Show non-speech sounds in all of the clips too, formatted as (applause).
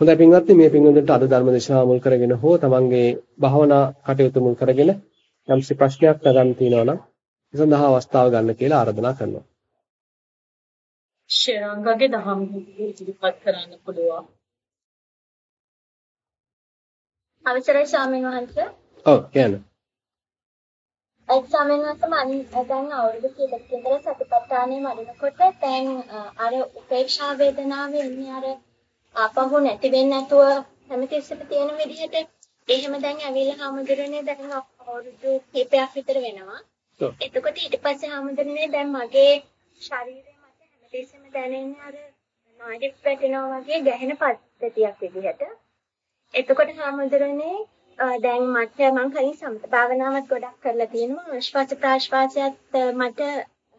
හොඳයි පින්වත්නි මේ පින්වතුන්ට අද ධර්ම දේශනාව මුල් කරගෙන හෝ තමන්ගේ භාවනා කටයුතු මුල් කරගෙන යම්සි ප්‍රශ්නයක් නගන්න තියෙනවා නම් ඒ සඳහා අවස්ථාව ගන්න කියලා ආරාධනා කරනවා. ශරංගගේ දහම් ඉදිරිපත් කරන්න පුළුවන්. අවසරයි ස්වාමීන් වහන්සේ. ඔව් කියන්න. ඒ ස්වාමීන් වහන්සේ මම දැන් අවුරුදු කීයක් විතර සතිපට්ඨානෙ වඩනකොට දැන් අර උපේක්ෂා වේදනාවේ ඉන්නේ අර ආපහු නැති වෙන්නේ නැතුව හැමතිස්සෙම තියෙන විදිහට එහෙම දැන් ඇවිල්ලා හැමදෙරනේ දැන් අවුරුදු කීපයක් විතර වෙනවා. එතකොට ඊට පස්සේ හැමදෙරනේ දැන් මගේ ශරීරය මත හැමතිස්සෙම දැනෙන්නේ අර නාඩි පැටෙනවා වගේ ගැහෙන පද්ධතියක් විදිහට. එතකොට හැමදෙරනේ දැන් මට මම කලින් සමත භාවනාවක් ගොඩක් කරලා තියෙනවා. ආශ්වාස ප්‍රාශ්වාසයත් මට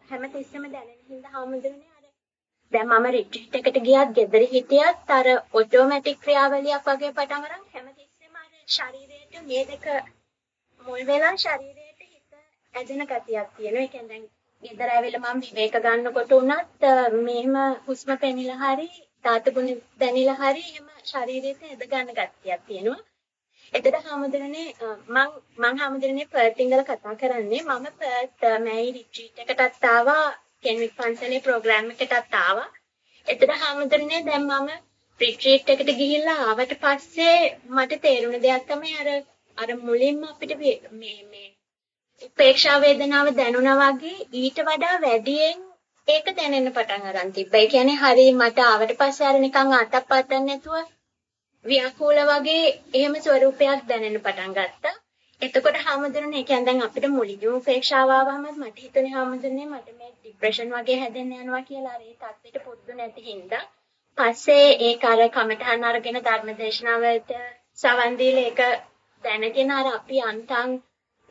හැමතිස්සෙම දැනෙන හින්දා හැමදෙරනේ දැන් මම රිට්‍රීට් එකට ගියත් ගෙදර හිටියත් අර ඔටෝමැටික් ක්‍රියාවලියක් වගේ පටන් අරන් හැමතිස්සෙම අර ශරීරයට මේ දෙක මුල් වෙලා ශරීරයට හිත ඇදෙන ගතියක් තියෙනවා. ඒ කියන්නේ දැන් ගෙදර ඇවිල්ලා මම විවේක ගන්නකොට උනත් මෙහෙම හුස්ම පෙනිලා හරි තාතපුණ දැනිලා හරි එහෙම ශරීරයට ඇද ගන්න ගතියක් තියෙනවා. එතකොට හැමදෙරනේ මම මම හැමදෙරනේ පර්ත් ඉඳලා කතා කරන්නේ මම පර්ත් මෑයි රිට්‍රීට් එකටත් ආවා කෙන්වික් පන්සලේ ප්‍රෝග්‍රෑම් එකටත් ආවා. එතන හැමදෙරනේ දැන් මම රිට්‍රීට් එකට ගිහිල්ලා ආවට පස්සේ මට තේරුණ දෙයක් තමයි අර අර මුලින්ම අපිට මේ මේ උපේක්ෂා වේදනාව දැනුණා වගේ ඊට වඩා වැඩියෙන් ඒක දැනෙන්න පටන් අරන් තිබ්බා. ඒ කියන්නේ හරි මට ආවට පස්සේ අර නිකන් අතක් පතන්න නැතුව ව්‍යාකූල වගේ එහෙම ස්වරූපයක් දැනෙන්න පටන් ගත්තා. එතකොට හැමදෙරනේ ඒ කියන්නේ දැන් අපිට මුලින්ම උපේක්ෂාව ආවම මට හිතුනේ හැමදෙරනේ මට මේ ડિප්‍රෙෂන් වගේ හැදෙන්න යනවා කියලා. අර ඒ තත්ත්වෙට පුරුදු නැති හින්දා පස්සේ ඒක අර කමටහන් අරගෙන ධර්මදේශනාවලට සවන් දීලා ඒක දැනගෙන අර අපි අන්තං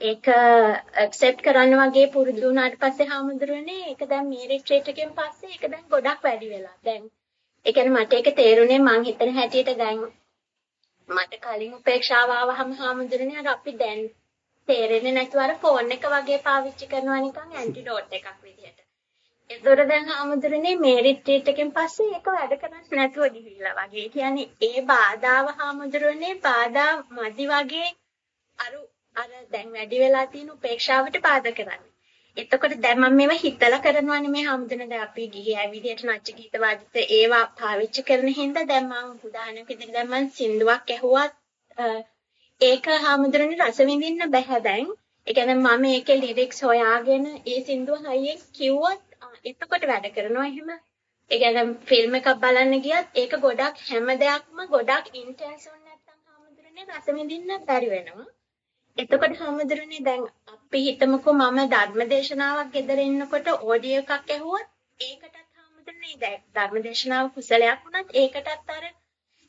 ඒක ඇක්සෙප්ට් කරන්න වගේ පුරුදු වුණාට පස්සේ හැමදෙරනේ ඒක දැන් මේ රිට්‍රීට් එකෙන් පස්සේ ඒක දැන් ගොඩක් වැඩි වෙලා. දැන් ඒ කියන්නේ මට ඒක තේරුනේ මං හිතන හැටියට දැන් මට කලින් උපේක්ෂාව ආවහම හාමුදුරනේ අර අපි දැන් තේරෙන්නේ නැතුව අර ෆෝන් එක වගේ පාවිච්චි කරනවා නිකන් ඇන්ටිඩෝට් එකක් විදියට. ඒතොර දැන් හාමුදුරනේ මේ රිට්‍රීට් එකෙන් පස්සේ ඒක වැඩ කරන්නේ නැතුව ගිහිල්ලා වගේ. කියන්නේ ඒ බාධාව හාමුදුරනේ බාධා මදි වගේ අර අර දැන් වැඩි වෙලා තියෙන උපේක්ෂාවට බාධා කරන්නේ. එතකොට දැන් මම මේව හිතලා කරනවානේ මේ හැමදෙන දැන් අපි ගිහි ඇවිදියට නච්ච ගීත වාදිත ඒවා පාවිච්චි කරන හින්දා දැන් මම උදාහරණයක් විදිහට දැන් මම සින්දුවක් ඇහුවත් ඒක හැමදෙරනේ රස විඳින්න බෑ දැන්. ඒ කියන්නේ මම ඒකේ ලිරික්ස් හොයාගෙන ඒ සින්දුව හයියෙන් කිව්වොත් එතකොට වැඩ කරනවා එහෙම. ඒ කියන්නේ ෆිල්ම් එකක් බලන්න ගියත් ඒක ගොඩක් හැම දෙයක්ම ගොඩක් ඉන්ටෙන්ස් වුණ නැත්නම් හැමදෙරනේ රස විඳින්න බැරි වෙනවා. එතකොට හැමදෙරනේ දැන් අපි හිතමුකෝ මම ධර්මදේශනාවක් ගෙදර ඉන්නකොට ඔඩියෝ එකක් ඇහුවොත් ඒකටත් හැමදෙරනේ ධර්මදේශනාව කුසලයක් වුණත් ඒකටත් අර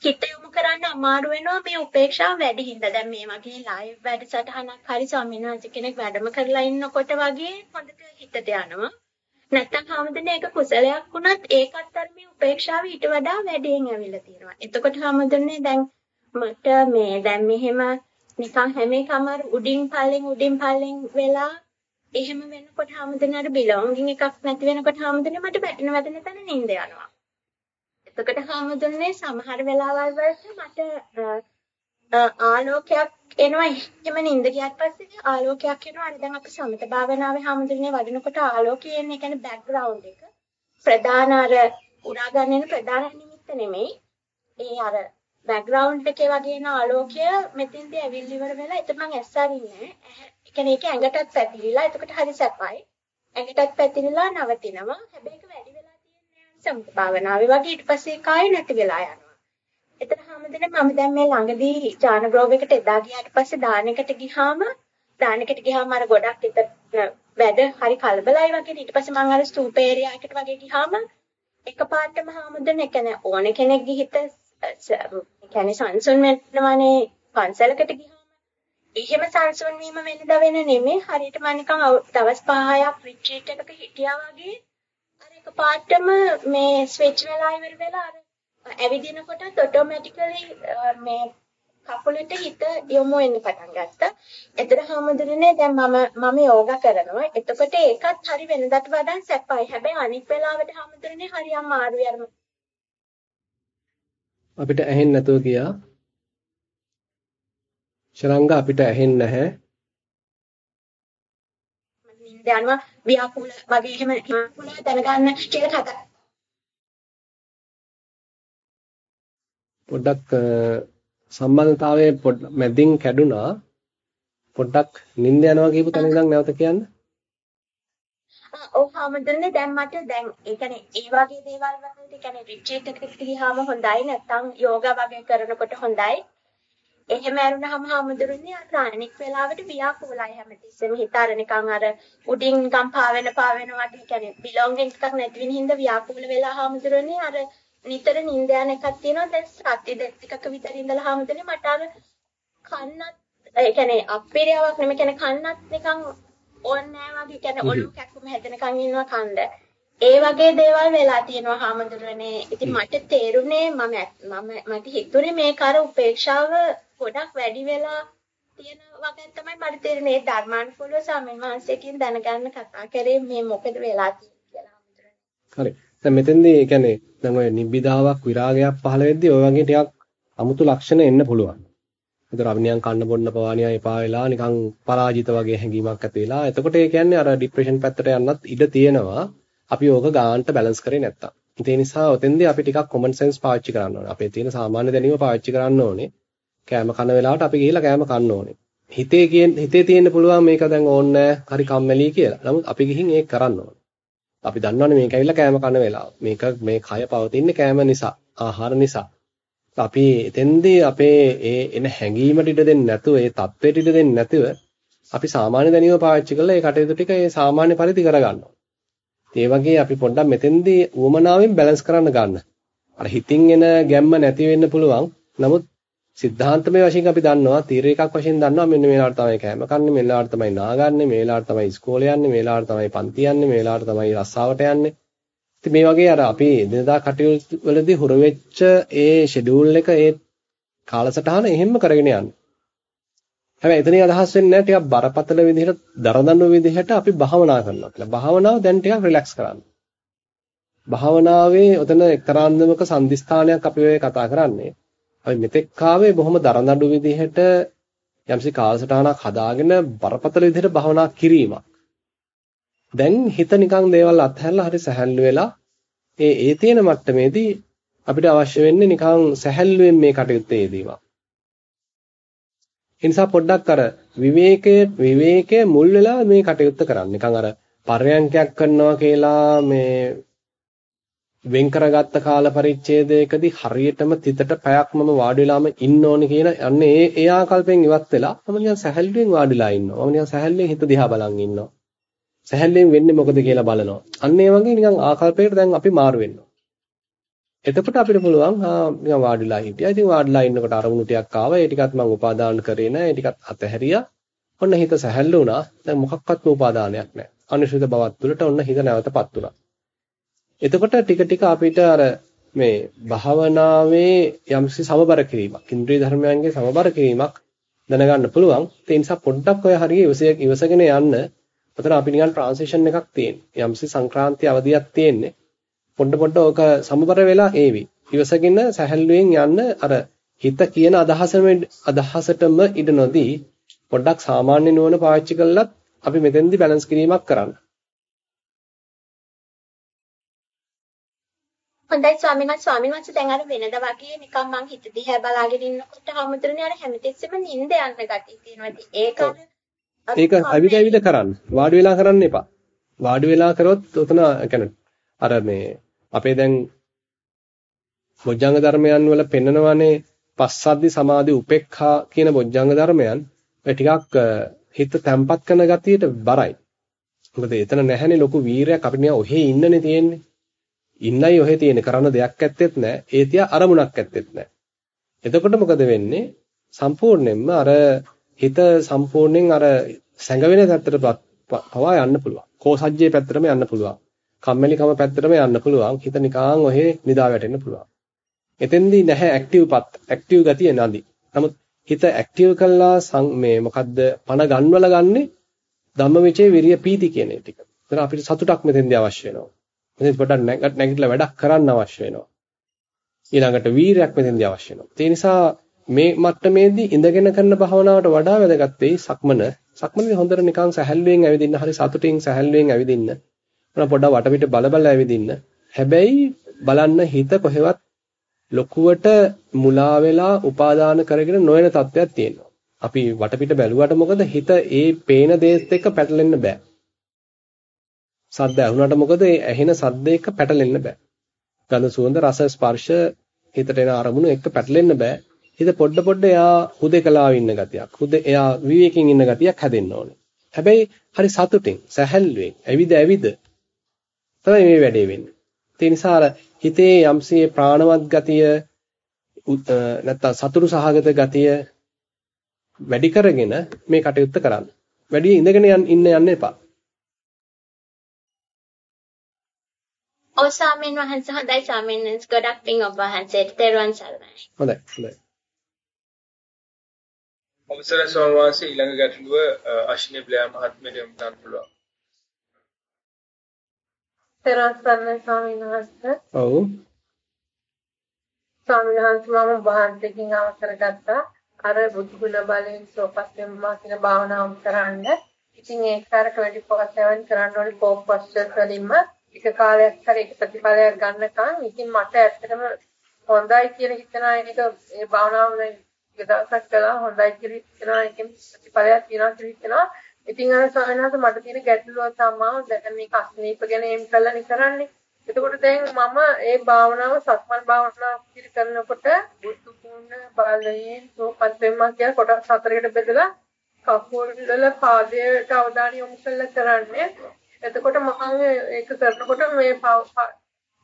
හිත යොමු කරන්න අමාරු වෙනවා මේ උපේක්ෂාව වැඩි හින්දා. දැන් මේ වගේ ලයිව් වැඩසටහනක් හරි ස්වාමීන් වහන්සේ කෙනෙක් වැඩම කරලා ඉන්නකොට වගේ හොඳට හිතට යනවා. නැත්තම් හැමදෙරනේ ඒක කුසලයක් වුණත් ඒකත් අර මේ උපේක්ෂාව ඊට වඩා වැඩියෙන් ඇවිල්ලා තියෙනවා. එතකොට හැමදෙරනේ දැන් මට මේ දැන් මෙහෙම නිකන් හැම එකම උඩින් පල්ලෙන් උඩින් පල්ලෙන් වෙලා එහෙම වෙනකොට හැමදෙන අර බිලොංගින් එකක් නැති වෙනකොට හැමදෙන මට වැටෙන වැටෙන තැන නිින්ද යනවා. එතකොට හැමදෙන්නේ සමහර වෙලාවල් වලට මට ආලෝකයක් එනවා එහෙම නිින්ද ගියාට පස්සේ ආලෝකයක් එනවා අර දැන් අපි සමත භාවනාවේ හැමදෙන්නේ වඩනකොට ආලෝකය එන්නේ කියන්නේ බෑග්ග්‍රවුන්ඩ් එක. ප්‍රධාන අර උරා ගන්න ප්‍රධාන නිමිත්ත නෙමෙයි. ඒ අර බෑග්ග්‍රවුන්ඩ් එකේ වගේ එන ආලෝකය මෙතෙන්දී ඇවිල්ලි ඉවර වෙලා එතන මං ඇස්සරින්නේ. ඒ කියන්නේ ඒක ඇඟටත් පැතිරිලා එතකොට හරි සැපයි. ඇඟටත් පැතිරිලා නවතිනවා. හැබැයි ඒක වැඩි වෙලා තියෙන්නේ සම්ප භාවනාවේ වගේ ඊට පස්සේ කාය නැති වෙලා යනවා. එතන හැමදෙන මම දැන් මේ ළඟදී ජාන ග්‍රෝව් එකට එදා ගියාට පස්සේ දානෙකට ගිහාම දානෙකට ගිහාම අර ගොඩක් හිත වැඩ හරි කලබලයි වගේ ඊට පස්සේ මම අර ස්තූප ඒරියා එකට වගේ ගිහාම එකපාරටම හැමදෙන එක නේ ඕන කෙනෙක්ගේ හිත කියන්නේ සංසුන් වෙනවනේ පන්සලකට ගියාම. එහෙම සංසුන් වීම වෙනදා වෙන නෙමෙයි හරියට මම නිකන් දවස් 5ක් රිට්‍රීට් එකක හිටියා වගේ අර එක පාටම මේ ස්විච් වෙලා ඉවර වෙලා අර ඇවිදිනකොට ඔටෝමැටිකලි මේ කකුලට හිත යොමු වෙන්න පටන් ගත්තා. එතන හැමදෙරනේ දැන් මම මම යෝගා කරනවා. එතකොට ඒකත් හරි වෙනදාට වඩා සැපයි. හැබැයි අනිත් වෙලාවට හැමදෙරනේ හරි අමාරුයි අර අපිට ඇහෙන්නේ නැතුව ගියා. ශරංග අපිට ඇහෙන්නේ නැහැ. නින්ද යනවා ව්‍යාකූල වගේ එහෙම ව්‍යාකූල දැනගන්න කියලා කතා. පොඩ්ඩක් සම්බන්ධතාවයේ මැදින් කැඩුනා. පොඩ්ඩක් නිින්ද යනවා කියපු තැන ඉඳන් නැවත කියන්න. ඔව් හැමදෙන්නේ දැන් මට දැන් ඒ කියන්නේ ඒ වගේ දේවල් වලට ඒ කියන්නේ රිට්‍රීට් එකකට ගියාම හොඳයි නැත්නම් යෝගා වගේ කරනකොට හොඳයි. එහෙම ඇරුණාම හැමදෙන්නේ අර අනික් වෙලාවට ව්‍යාකූලයි හැමතිස්සෙම හිත අර නිකන් අර උඩින් නිකන් පාවෙන පාවෙන වගේ කියන්නේ බිලොංගින් එකක් නැති වෙන හින්දා ව්‍යාකූල වෙලා හැමදෙන්නේ අර නිතර නිින්ද යන එකක් තියෙනවා දැන් සති දෙකක විතර ඉඳලා හැමදෙන්නේ මට අර කන්නත් ඒ කියන්නේ අපිරියාවක් නෙමෙයි කියන්නේ කන්නත් නිකන් ඕනේ නැහැ වගේ කියන්නේ ඔළුව කැක්කුම හැදෙනකන් ඉන්නවා කන්ද. ඒ වගේ දේවල් වෙලා තියෙනවා හාමුදුරනේ. ඉතින් මට තේරුනේ මම මම මට හිතුනේ මේක අර උපේක්ෂාව ගොඩක් වැඩි වෙලා තියෙන වගේ තමයි මට තේරෙන්නේ. ධර්මානුකූලව ස්වාමීන් වහන්සේකින් දැනගන්න කතා කරේ මේ මොකද වෙලා තියෙන්නේ කියලා හාමුදුරනේ. හරි. දැන් මෙතෙන්දී ඒ කියන්නේ දැන් ඔය නිබ්බිදාවක් විරාගයක් පහළ වෙද්දී ඔය වගේ ටිකක් අමුතු ලක්ෂණ එන්න පුළුවන්. ඒතර අපි නිකන් කන්න බොන්න පවානියා එපා වෙලා නිකන් පරාජිත වගේ හැඟීමක් ඇති වෙලා. එතකොට ඒ කියන්නේ අර ડિප්‍රෙෂන් පැත්තට යන්නත් ඉඩ තියෙනවා. අපි ඕක ගානට බැලන්ස් කරේ නැත්තම්. ඒ නිසා ඔතෙන්දී අපි ටිකක් common sense පාවිච්චි කරන්න ඕනේ. අපේ තියෙන සාමාන්‍ය දැනීම පාවිච්චි කරන්න ඕනේ. කෑම කන වෙලාවට අපි ගිහිල්ලා කෑම කන්න ඕනේ. හිතේ කියන හිතේ තියෙන්න පුළුවන් මේක දැන් ඕනේ හරි කම්මැලි කියලා. නමුත් අපි ගිහින් ඒක කරන්න ඕනේ. අපි දන්නවනේ මේක ඇවිල්ලා කෑම කන වෙලාව. මේක මේ කය පවතින්නේ කෑම නිසා, ආහාර නිසා. අපි එතෙන්දී අපේ ඒ එන හැඟීමට ඉඩ දෙන්නේ නැතුව ඒ தත්වෙට ඉඩ දෙන්නේ නැතුව අපි සාමාන්‍ය දැනීම පාවිච්චි කරලා ඒ කටයුතු ටික ඒ සාමාන්‍ය පරිදි කරගන්නවා. ඒ වගේ අපි පොඩ්ඩක් මෙතෙන්දී උවමනාවෙන් බැලන්ස් කරන්න ගන්න. අර හිතින් එන ගැම්ම නැති වෙන්න පුළුවන්. නමුත් සිද්ධාන්තමය වශයෙන් අපි දන්නවා තීර එකක් වශයෙන් දන්නවා මෙන්න මේ වෙලාවට තමයි කෑම කන්නේ, මේ වෙලාවට තමයි නාගන්නේ, මේ වෙලාවට තමයි ඉස්කෝලේ යන්නේ, මේ වෙලාවට තමයි පන්ති යන්නේ, මේ වෙලාවට තමයි රස්සාවට යන්නේ. ඉතින් මේ වගේ අර අපි දිනදා කටයුතු වලදී හුරු වෙච්ච ඒ ෂෙඩියුල් එක ඒ කාලසටහන එහෙම්ම කරගෙන යන්න. හැබැයි එතනින් අදහස් වෙන්නේ නැහැ ටිකක් බරපතල විදිහට දරදඬු විදිහට අපි භාවනා කරනවා කියලා. භාවනාව දැන් ටිකක් රිලැක්ස් කරන්න. භාවනාවේ ඔතන එක්තරාන්දමක සම්දිස්ථානයක් අපි ඔය කතා කරන්නේ. අපි මෙතෙක් කාවේ බොහොම දරදඬු විදිහට යම්සි කාලසටහනක් හදාගෙන බරපතල විදිහට භාවනා කිරීමක්. දැන් හිත නිකන් දේවල් අත්හැරලා හරි සැහැල්ලු වෙලා ඒ ඒ තියෙන මට්ටමේදී අපිට අවශ්‍ය වෙන්නේ නිකන් සැහැල්ලුවෙන් මේ කටයුත්තේ යෙදීමක්. ඒ නිසා පොඩ්ඩක් අර විවේකයේ විවේකයේ මුල් වෙලා මේ කටයුත්ත කරන්න. නිකන් අර පරයන්කයක් කරනවා කියලා මේ වෙන් කරගත්ත කාල පරිච්ඡේදයකදී හරියටම තිතට පැයක් මම වාඩි වෙලාම ඉන්න ඕනේ කියන අන්නේ ඒ ඒ ආකල්පෙන් ඉවත් වෙලා මම නිකන් සැහැල්ලුවෙන් වාඩිලා ඉන්නවා. මම නිකන් සැහැල්ලුවෙන් හිත දිහා බලන් ඉන්නවා. සැහැල්ලුවෙන් වෙන්නේ මොකද කියලා බලනවා. අන්න ඒ වගේ නිකන් ආකල්පයකට දැන් අපි මාරු වෙනවා. එතකොට අපිට පුළුවන් ආ නිකන් වාඩිලා හිටියා. ඉතින් වාඩිලා ඉන්නකොට අරමුණු ටිකක් ආවා. ඒ ටිකත් මම උපාදාන කරේ නැහැ. ඒ ටිකත් අතහැරියා. ඔන්න හිත සැහැල්ලු වුණා. දැන් මොකක්වත්ම උපාදානයක් නැහැ. අනිශ්චිත බවක් තුළට ඔන්න හිත නැවතපත් වුණා. එතකොට ටික ටික අපිට අර මේ භාවනාවේ යම්සි සමබර කිරීමක්, ඉන්ද්‍රිය ධර්මයන්ගේ සමබර කිරීමක් දැනගන්න පුළුවන්. ඒ නිසා පොඩ්ඩක් ඔය හරිය ඉවසගෙන යන්න ඔතන අපි නිකන් ට්‍රාන්සිෂන් එකක් තියෙන්නේ. යම්සි සංක්‍රාන්ති අවධියක් තියෙන්නේ. පොඩ පොඩ ඕක සමබර වෙලා ඒවි. ඉවසගෙන සැහැල්ලුවෙන් යන්න අර හිත කියන අදහසම අදහසටම ඉඩ නොදී පොඩ්ඩක් සාමාන්‍ය නුවණ පාවිච්චි කළත් අපි මෙතෙන්දි බැලන්ස් කිරීමක් කරන්න. හොඳයි ස්වාමීන් වහන්සේ ස්වාමීන් වහන්සේ දැන් අර වෙනද වගේ නිකන් මං හිත දිහා බලාගෙන ඉන්නකොට හැමදෙරනේ අර හැමතිස්සෙම නිින්ද යන්න ගතිය තියෙනවා. ඒක අර ඒක ඇවිද ඇවිද කරන්න. වාඩි වෙලා කරන්න එපා. වාඩි වෙලා කරොත් උතන يعني අර මේ අපේ දැන් බොජ්ජංග ධර්මයන් වල පෙන්නනවානේ පස්සද්ධි සමාධි උපේක්ඛා කියන බොජ්ජංග ධර්මයන් ඒ ටිකක් හිත තැම්පත් කරන ගතියට බරයි. මොකද එතන නැහැනේ ලොකු වීරයක් අපිට නිකන් ඔහේ ඉන්නනේ තියෙන්නේ. ඉන්නයි ඔහේ තියෙන්නේ කරන්න දෙයක් ඇත්තෙත් නැහැ. ඒ තියා අරමුණක් ඇත්තෙත් නැහැ. එතකොට මොකද වෙන්නේ? සම්පූර්ණයෙන්ම අර හිත සම්පූර්ණයෙන් අර සැඟවෙන පැත්තට පවා යන්න පුළුවන්. කෝසජ්ජේ පැත්තටම යන්න පුළුවන්. කම්මැලිකම පැත්තටම යන්න පුළුවන්. හිත නිකාන් ඔහේ නිදා වැටෙන්න පුළුවන්. එතෙන්දී නැහැ ඇක්ටිව් පත් ඇක්ටිව් ගතිය නැඳි. නමුත් හිත ඇක්ටිව් කළා මේ මොකද්ද පණ ගන්නවල ගන්නේ ධම්මවිචේ විරිය පීති කියන ටික. එතන අපිට සතුටක් මෙතෙන්දී අවශ්‍ය වෙනවා. මෙතෙන් පොඩ්ඩක් නැගිටලා වැඩක් කරන්න අවශ්‍ය වෙනවා. ඊළඟට වීරයක් මෙතෙන්දී අවශ්‍ය වෙනවා. ඒ නිසා මේ මට්ටමේදී ඉඳගෙන කරන භාවනාවට වඩා වැදගත් වෙයි සක්මන. සක්මනේ හොඳට නිකන් සැහැල්ලුවෙන් ඇවිදින්න, හරි සතුටින් සැහැල්ලුවෙන් ඇවිදින්න. මොන පොඩ්ඩක් වටපිට බල බල ඇවිදින්න. හැබැයි බලන්න හිත කොහෙවත් ලොකුවට මුලා වෙලා උපාදාන කරගෙන නොයන තත්ත්වයක් තියෙනවා. අපි වටපිට බැලුවට මොකද හිත ඒ පේන දේත් එක්ක පැටලෙන්න බෑ. සද්ද ඇහුණාට මොකද ඒ ඇහෙන සද්ද එක්ක පැටලෙන්න බෑ. ගඳ සුවඳ රස ස්පර්ශ හිතට එන අරමුණු එක්ක පැටලෙන්න බෑ. හිත පොඩ පොඩ එයා හුදේකලාව ඉන්න ගතියක්. හුදේ එයා විවේකයෙන් ඉන්න ගතියක් හැදෙන්න ඕනේ. හැබැයි හරි සතුටින්, සැහැල්ලුවෙන්, ඇවිද ඇවිද තමයි මේ වැඩේ වෙන්නේ. ඒ නිසා අර හිතේ යම්සේ ප්‍රාණවත් ගතිය නැත්තම් සතුරු සහගත ගතිය වැඩි කරගෙන මේ කටයුත්ත කරන්න. වැඩි ඉඳගෙන ඉන්න යන්න එපා. ඔව් ස්වාමීන් වහන්සේ හොඳයි ස්වාමීන් වහන්සේ ගොඩක් පිං ඔබ වහන්සේට තෙරුවන් සරණයි. හොඳයි හොඳයි. ස්වාමීන් වහන්සේ ඊළඟ ගැටලුව අශ්විනී ප්ලේයර් මහත්මයාට යොමු කරන්න පුළුවන්. තෙරුවන් සරණයි ස්වාමීන් වහන්සේ. ඔව්. ස්වාමීන් වහන්සේ මම වහන්සේකින් අවසර ගත්තා. අර බුදු ගුණ බලයෙන් සෝපස් වෙනවා කියන භාවනාව කරන්න. ඉතින් ඒක වැඩි පොකසෙවන් කරන්න ඕනේ කෝප් පස්චර් වලින්ම එක කාලයක් හරි එක ප්‍රතිඵලයක් ගන්නකම් ඉතින් මට ඇත්තටම හොඳයි කියලා හිතන එක ඒ භාවනාව දවසක් කළා හොඳයි කියලා හිතනවා ඒකෙන් ප්‍රතිඵලයක් තියෙනවා කියලා හිතනවා ඉතින් අර සාහනහස මට තියෙන ගැටලුව තමයි දැන් මේක අස්නීප ගැන එම් කළා නේ කරන්නේ. එතකොට දැන් මම ඒ භාවනාව සක්මන් භාවනාව පිළි කරනකොට බුද්ධ පුණ්‍ය බලයෙන් සෝපත් වෙනවා කියලා කොටස් හතරකට බෙදලා කකුල් වල පාදයට අවධානය යොමු කරලා කරන්නේ. එතකොට මම ඒක කරනකොට මේ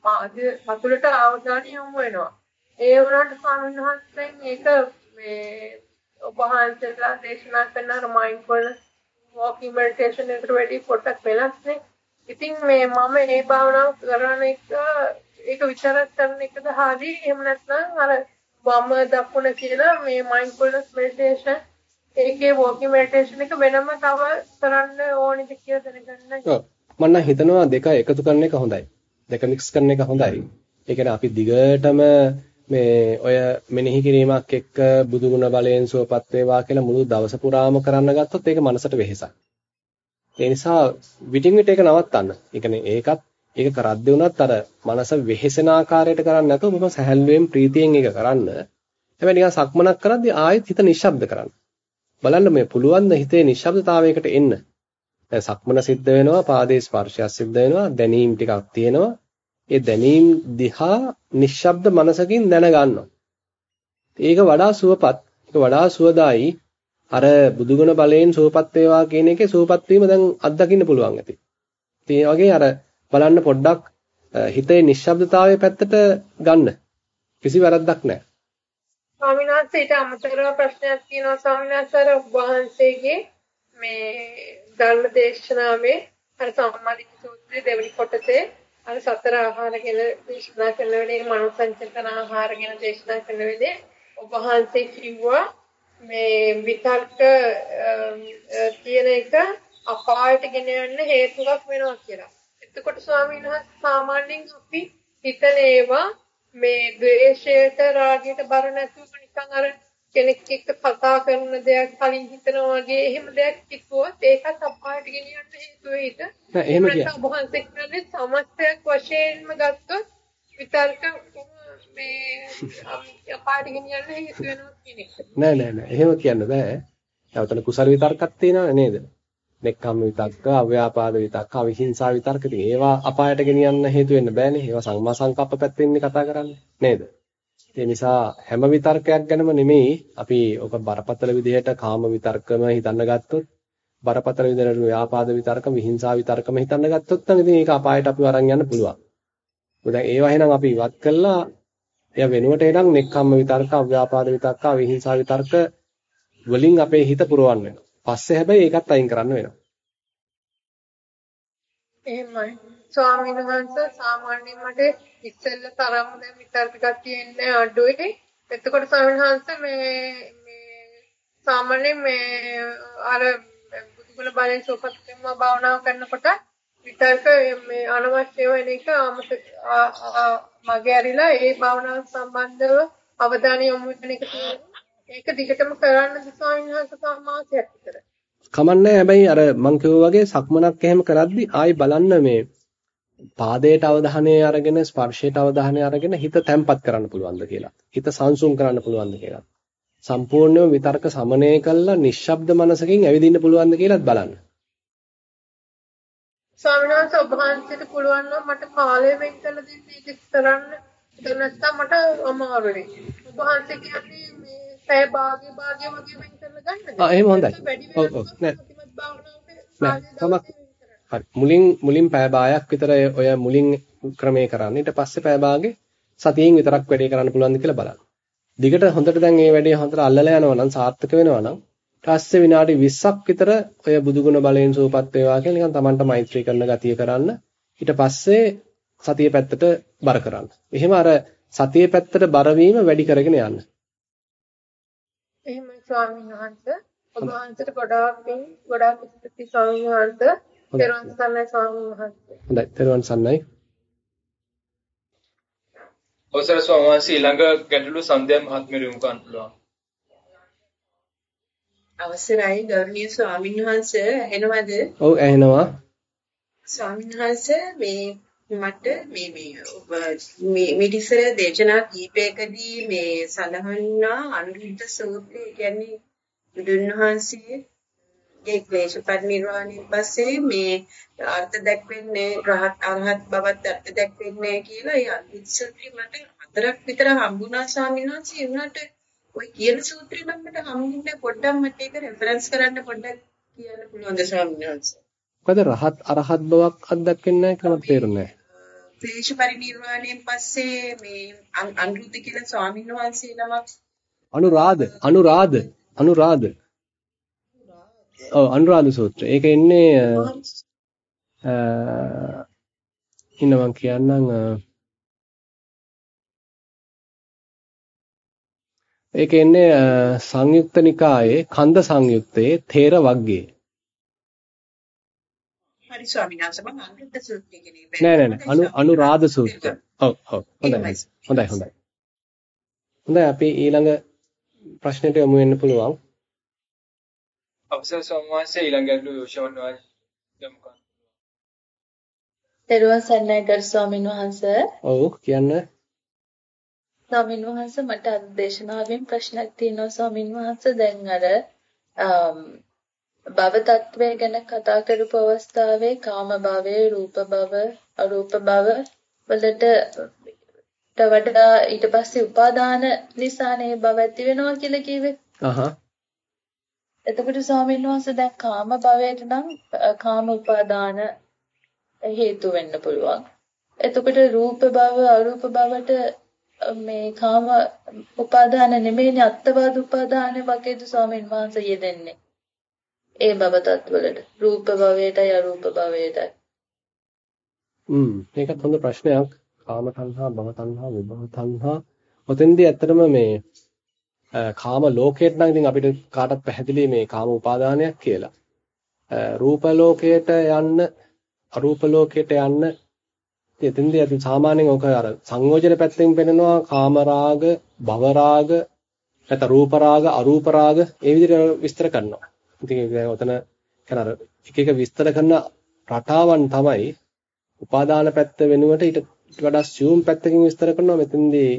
පාද පතුලට අවධානය යොමු වෙනවා. ඒ වුණාට ස්වාමීන් වහන්සේෙන් ඒක මේ ඔබ වහන්සේලා දේශනා කරන අර මයින්ඩ්ෆුල්නස් වෝකින් මෙඩිටේෂන් එකට වැඩි පොඩ්ඩක් වෙනස් නේ. ඉතින් මේ මම මේ භාවනාව කරන එක ඒක විතරක් කරන එකද හරි එහෙම නැත්නම් අර වම දකුණ කියලා මේ මයින්ඩ්ෆුල්නස් මෙඩිටේෂන් ඒකේ වෝකින් මෙඩිටේෂන් එක වෙනම තව කරන්න ඕනිද කියලා දැනගන්න. ඔව්. මම නම් හිතනවා දෙක එකතු කරන එක හොඳයි. දෙක මික්ස් කරන එක හොඳයි. ඒ කියන්නේ අපි දිගටම මේ ඔය මෙනෙහි කිරීමක් එක්ක බුදුගුණ බලයෙන් සුවපත් වේවා කියලා මුළු දවස පුරාම කරන්න ගත්තොත් ඒක මනසට වෙහෙසක්. ඒ නිසා විටින් විට ඒක නවත්තන්න. ඒ කියන්නේ ඒකත් ඒක කරද්දී වුණත් අර මනස වෙහෙසෙන ආකාරයට කරන්නේ නැතුව මොකද සැහැල්ලුවෙන් ප්‍රීතියෙන් ඒක කරන්න. හැබැයි නිකන් සක්මනක් කරද්දී ආයෙත් හිත නිශ්ශබ්ද කරන්න. බලන්න මේ පුළුවන් ද හිතේ නිශ්ශබ්දතාවයකට එන්න. දැන් සක්මන සිද්ධ වෙනවා, පාදයේ ස්පර්ශයක් සිද්ධ වෙනවා, දැනීම් ටිකක් තියෙනවා. ඒ දැනීම් දිහා නිශ්ශබ්ද මනසකින් දැනගන්නවා. ඒක වඩා සුවපත්, ඒක වඩා සුවදායි. අර බුදුගුණ බලයෙන් සුවපත් වේවා කියන එකේ සුවපත් වීම දැන් අත්දකින්න පුළුවන් ඇති. ඉතින් වගේ අර බලන්න පොඩ්ඩක් හිතේ නිශ්ශබ්දතාවයේ පැත්තට ගන්න. කිසි වැරද්දක් නැහැ. ස්වාමීන් වහන්සේ ඊට අමතරව ප්‍රශ්නයක් තියෙනවා ස්වාමීන් වහන්සේ වහන්සේගේ මේ ධර්ම දේශනාවේ අර සම්මාදිට සූත්‍රයේ දෙවෙනි කොටසේ අර සතර ආහාර ගැන දේශනා කරන වෙලේ මනෝසංචේතන ආහාර ගැන දේශනා කරන වෙලේ ඔබ වහන්සේ කිව්වා මේ විතර්ක කියන එක අපායට ගෙන යන්න හේතුවක් වෙනවා කියලා. එතකොට ස්වාමීන් වහන්සේ සාමාන්‍යයෙන් අපි හිතන ඒවා මේ ද්වේෂයට රාගයට බර නැතුව නිකන් අර කෙනෙක් එක්ක කතා කරන දෙයක් කලින් හිතනවා වගේ එහෙම දෙයක් කිව්වොත් ඒකත් අපායට ගෙනියන්න හේතු වෙයිද? නෑ එහෙම කියන්නේ. ඔබහන්සේ කියන්නේ සමස්තයක් වශයෙන්ම ගත්තොත් විතර්ක මේ අපායට ගෙනියන්න හේතු වෙනවා කියන එක. නෑ නෑ නෑ එහෙම කියන්න බෑ. නැවතන කුසල විතර්කක් තියෙනවනේ නේද? නෙක්ඛම් විතක්ක, අව්‍යාපාද විතක්ක, අවිහිංසා විතර්ක ඉතින් ඒවා අපායට ගෙනියන්න හේතු වෙන්න බෑනේ. ඒවා සංමා සංකප්ප පැත්තෙන්නේ කතා කරන්නේ නේද? ඒ නිසා හැම විතර්කයක් ගැනම නෙමෙයි අපි ඔක බරපතල විදිහට කාම විතර්කම හිතන්න ගත්තොත් බරපතල විදිහට ව්‍යාපාද විතර්ක, විහිංසා විතර්කම හිතන්න ගත්තොත් නම් ඉතින් ඒක අපායට අපි අරන් යන්න පුළුවන්. මොකද ඒවා එහෙනම් අපි ඉවත් කළා එය වෙනුවට එනම් නෙක්ඛම්ම විතර්ක, අව්‍යාපාද විතර්ක, විහිංසා විතර්ක වලින් අපේ හිත පුරවන්න වෙනවා. පස්සේ හැබැයි ඒකත් අයින් කරන්න වෙනවා. එහෙමයි. ස්වාමීන් වහන්සේ සාමාන්‍යයෙන් මට ඉස්සෙල්ල තරම් දැන් විතර්ක ගතිය එන්නේ අඩුයි. එතකොට ස්වාමීන් වහන්සේ මේ මේ සාමාන්‍යයෙන් මේ අර බුදුගුණ බලෙන් සෝපත් වෙනවා භාවනාව කරනකොට විතර්ක මේ අනවශ්‍ය වෙන එක මගේ ඇරිලා ඒ භාවනාව සම්බන්ධව අවධානය යොමු වෙන එක තියෙනවා. ඒක දිගටම කරන්න ස්වාමීන් වහන්සේ සම්මාසයක් විතර. කමන්නේ හැබැයි අර මං කිව්වා වගේ සක්මනක් එහෙම කරද්දි ආයි බලන්න මේ පාදයට අවධානය අරගෙන ස්පර්ශයට අවධානය අරගෙන හිත තැම්පත් කරන්න පුළුවන්ද කියලා. හිත සංසුන් කරන්න පුළුවන්ද කියලා. සම්පූර්ණයෙන්ම විතර්ක සමනය කළා නිශ්ශබ්ද මනසකින් ඇවිදින්න පුළුවන්ද කියලාත් බලන්න. ස්වාමීන් වහන්සේ ඔබ වහන්සේට පුළුවන් නම් මට කාලය වෙන් කරලා දෙන්න ඒක කරන්න. ඒක නැත්නම් මට අමාරුයි. ඔබ වහන්සේ කියන්නේ මේ පැය භාගය භාගය වගේ වෙන් කරලා ගන්නද? ආ එහෙම හොඳයි. ඔව් ඔව් නෑ. නෑ හරි. මුලින් මුලින් පැය භාගයක් විතර ඔය මුලින් ක්‍රමේ කරන්න. ඊට පස්සේ පැය භාගේ සතියෙන් විතරක් වැඩේ කරන්න පුළුවන්ද කියලා බලන්න. දිගට හොඳට දැන් මේ වැඩේ හොඳට අල්ලලා යනවා නම් සාර්ථක වෙනවා නම් ඊපස්සේ විනාඩි 20ක් විතර ඔය බුදුගුණ බලයෙන් සූපත් වේවා කියලා නිකන් Tamanට මෛත්‍රී කරන ගතිය කරන්න. ඊට පස්සේ සතිය පැත්තට බර කරන්න. එහෙම අර සතිය පැත්තට බර වැඩි කරගෙන යන්න. එහෙමයි ස්වාමීන් වහන්සේ. ඔබ වහන්සේට ගොඩාක් පින් ගොඩාක් ස්තුති ස්වාමීන් වහන්සේ. පෙරවන් සන්නයි ස්වාමීන් වහන්සේ. හොඳයි. පෙරවන් සන්නයි. අවසර ස්වාමීන් වහන්සේ ඊළඟ ගැටළු සන්ධ්‍යා මහත්මිය යොමු කරන්න පුළුවන්. අවසරයි ගෞරවනීය ස්වාමීන් වහන්සේ ඇහෙනවද? ඔව් ඇහෙනවා. ස්වාමීන් වහන්සේ මේ මට මේ මේ මේ මිටිසර දේශනා කීපයකදී මේ සඳහන් අනුරුද්ධ සූත්‍රය කියන්නේ බුදුන් වහන්සේ ඒ ක්ලේශ පරිනිර්වාණයෙන් පස්සේ මේ අර්ථ දැක්වෙන්නේ රහත් අරහත් බවත් අර්ථ දැක්වෙන්නේ කියලා ඒ සූත්‍රය මට හතරක් විතර හම්බුණා ස්වාමීන් වහන්සේ. ඒ වුණාට ඔය කියන සූත්‍රය නම් මට හම්බුනේ පොඩ්ඩක් මට ඒක රෙෆරන්ස් කරන්න පොඩ්ඩක් කියන්න පුළුවන්ද ස්වාමීන් වහන්සේ? මොකද රහත් අරහත් බවක් අත්දැකෙන්නේ නැහැ කියලා නැහැ. ක්ලේශ පරිනිර්වාණයෙන් පස්සේ මේ අනුරුද්ධ කියලා ස්වාමීන් වහන්සේ නමක් අනුරාධ අනුරාධ අනුරාධ ඔව් අනුරාධ සූත්‍රය. ඒක එන්නේ අ ඉන්න මං කියන්නම් ඒක එන්නේ සංයුක්ත නිකායේ කන්ද සංයුත්තේ තේර වග්ගයේ හරි ස්වාමීන් වහන්සේ මම අනුරුද්ධ සූත්‍රය කියන එක නෑ නෑ නෑ අනු අනුරාධ සූත්‍රය. ඔව් ඔව් හොඳයි හොඳයි හොඳයි. හොඳයි අපි ඊළඟ ප්‍රශ්නෙට යමු වෙන්න පුළුවන්. අවසර සම්වාසයේ ඊළඟ ගැටළු යොෂවන් යමු කරන්න. දරුවන් සන්නයි ගරු ස්වාමීන් වහන්සේ. ඔව් කියන්න. ස්වාමීන් වහන්සේ මට අද දේශනාවෙන් ප්‍රශ්නක් තියෙනවා ස්වාමීන් වහන්සේ දැන් අර භව තත්වය ගැන කතා කරපු අවස්ථාවේ කාම භවය, රූප භව, අරූප භව වලට වඩා ඊට පස්සේ උපාදාන නිසානේ භව ඇති වෙනවා කියලා කිව්වේ. අහහ. එතකොට ස්වාමීන් වහන්සේ දැන් කාම භවයට නම් කාම උපාදාන හේතු වෙන්න පුළුවන්. එතකොට රූප භව, අරූප භවට මේ කාම උපාදාන නෙමෙයිනේ අත්වාද උපාදාන වගේද ස්වාමීන් වහන්සේ යෙදෙන්නේ. ඒ භව තත්වලට රූප භවයටයි අරූප භවයටයි. හ්ම් මේකත් හොඳ ප්‍රශ්නයක්. කාම තණ්හා, භව තණ්හා, විභව තණ්හා. ඔතෙන්දී ඇත්තටම මේ කාම ලෝකයට නම් ඉතින් අපිට කාටත් පැහැදිලි මේ කාම උපාදානයක් කියලා. රූප ලෝකයට යන්න, අරූප ලෝකයට යන්න එතෙන්දී අපි සාමාන්‍යයෙන් ඔක අර සංයෝජන පැත්තෙන් පෙන්නනවා කාම රාග, භව රාග, නැත්නම් රූප රාග, අරූප රාග ඒ විදිහට විස්තර කරනවා. ඉතින් ඒක ඔතන කියන අර එක එක විස්තර කරන රටාවන් තමයි උපාදාන පැත්ත වෙනුවට ඊට වඩා සියුම් පැත්තකින් විස්තර කරනවා මෙතෙන්දී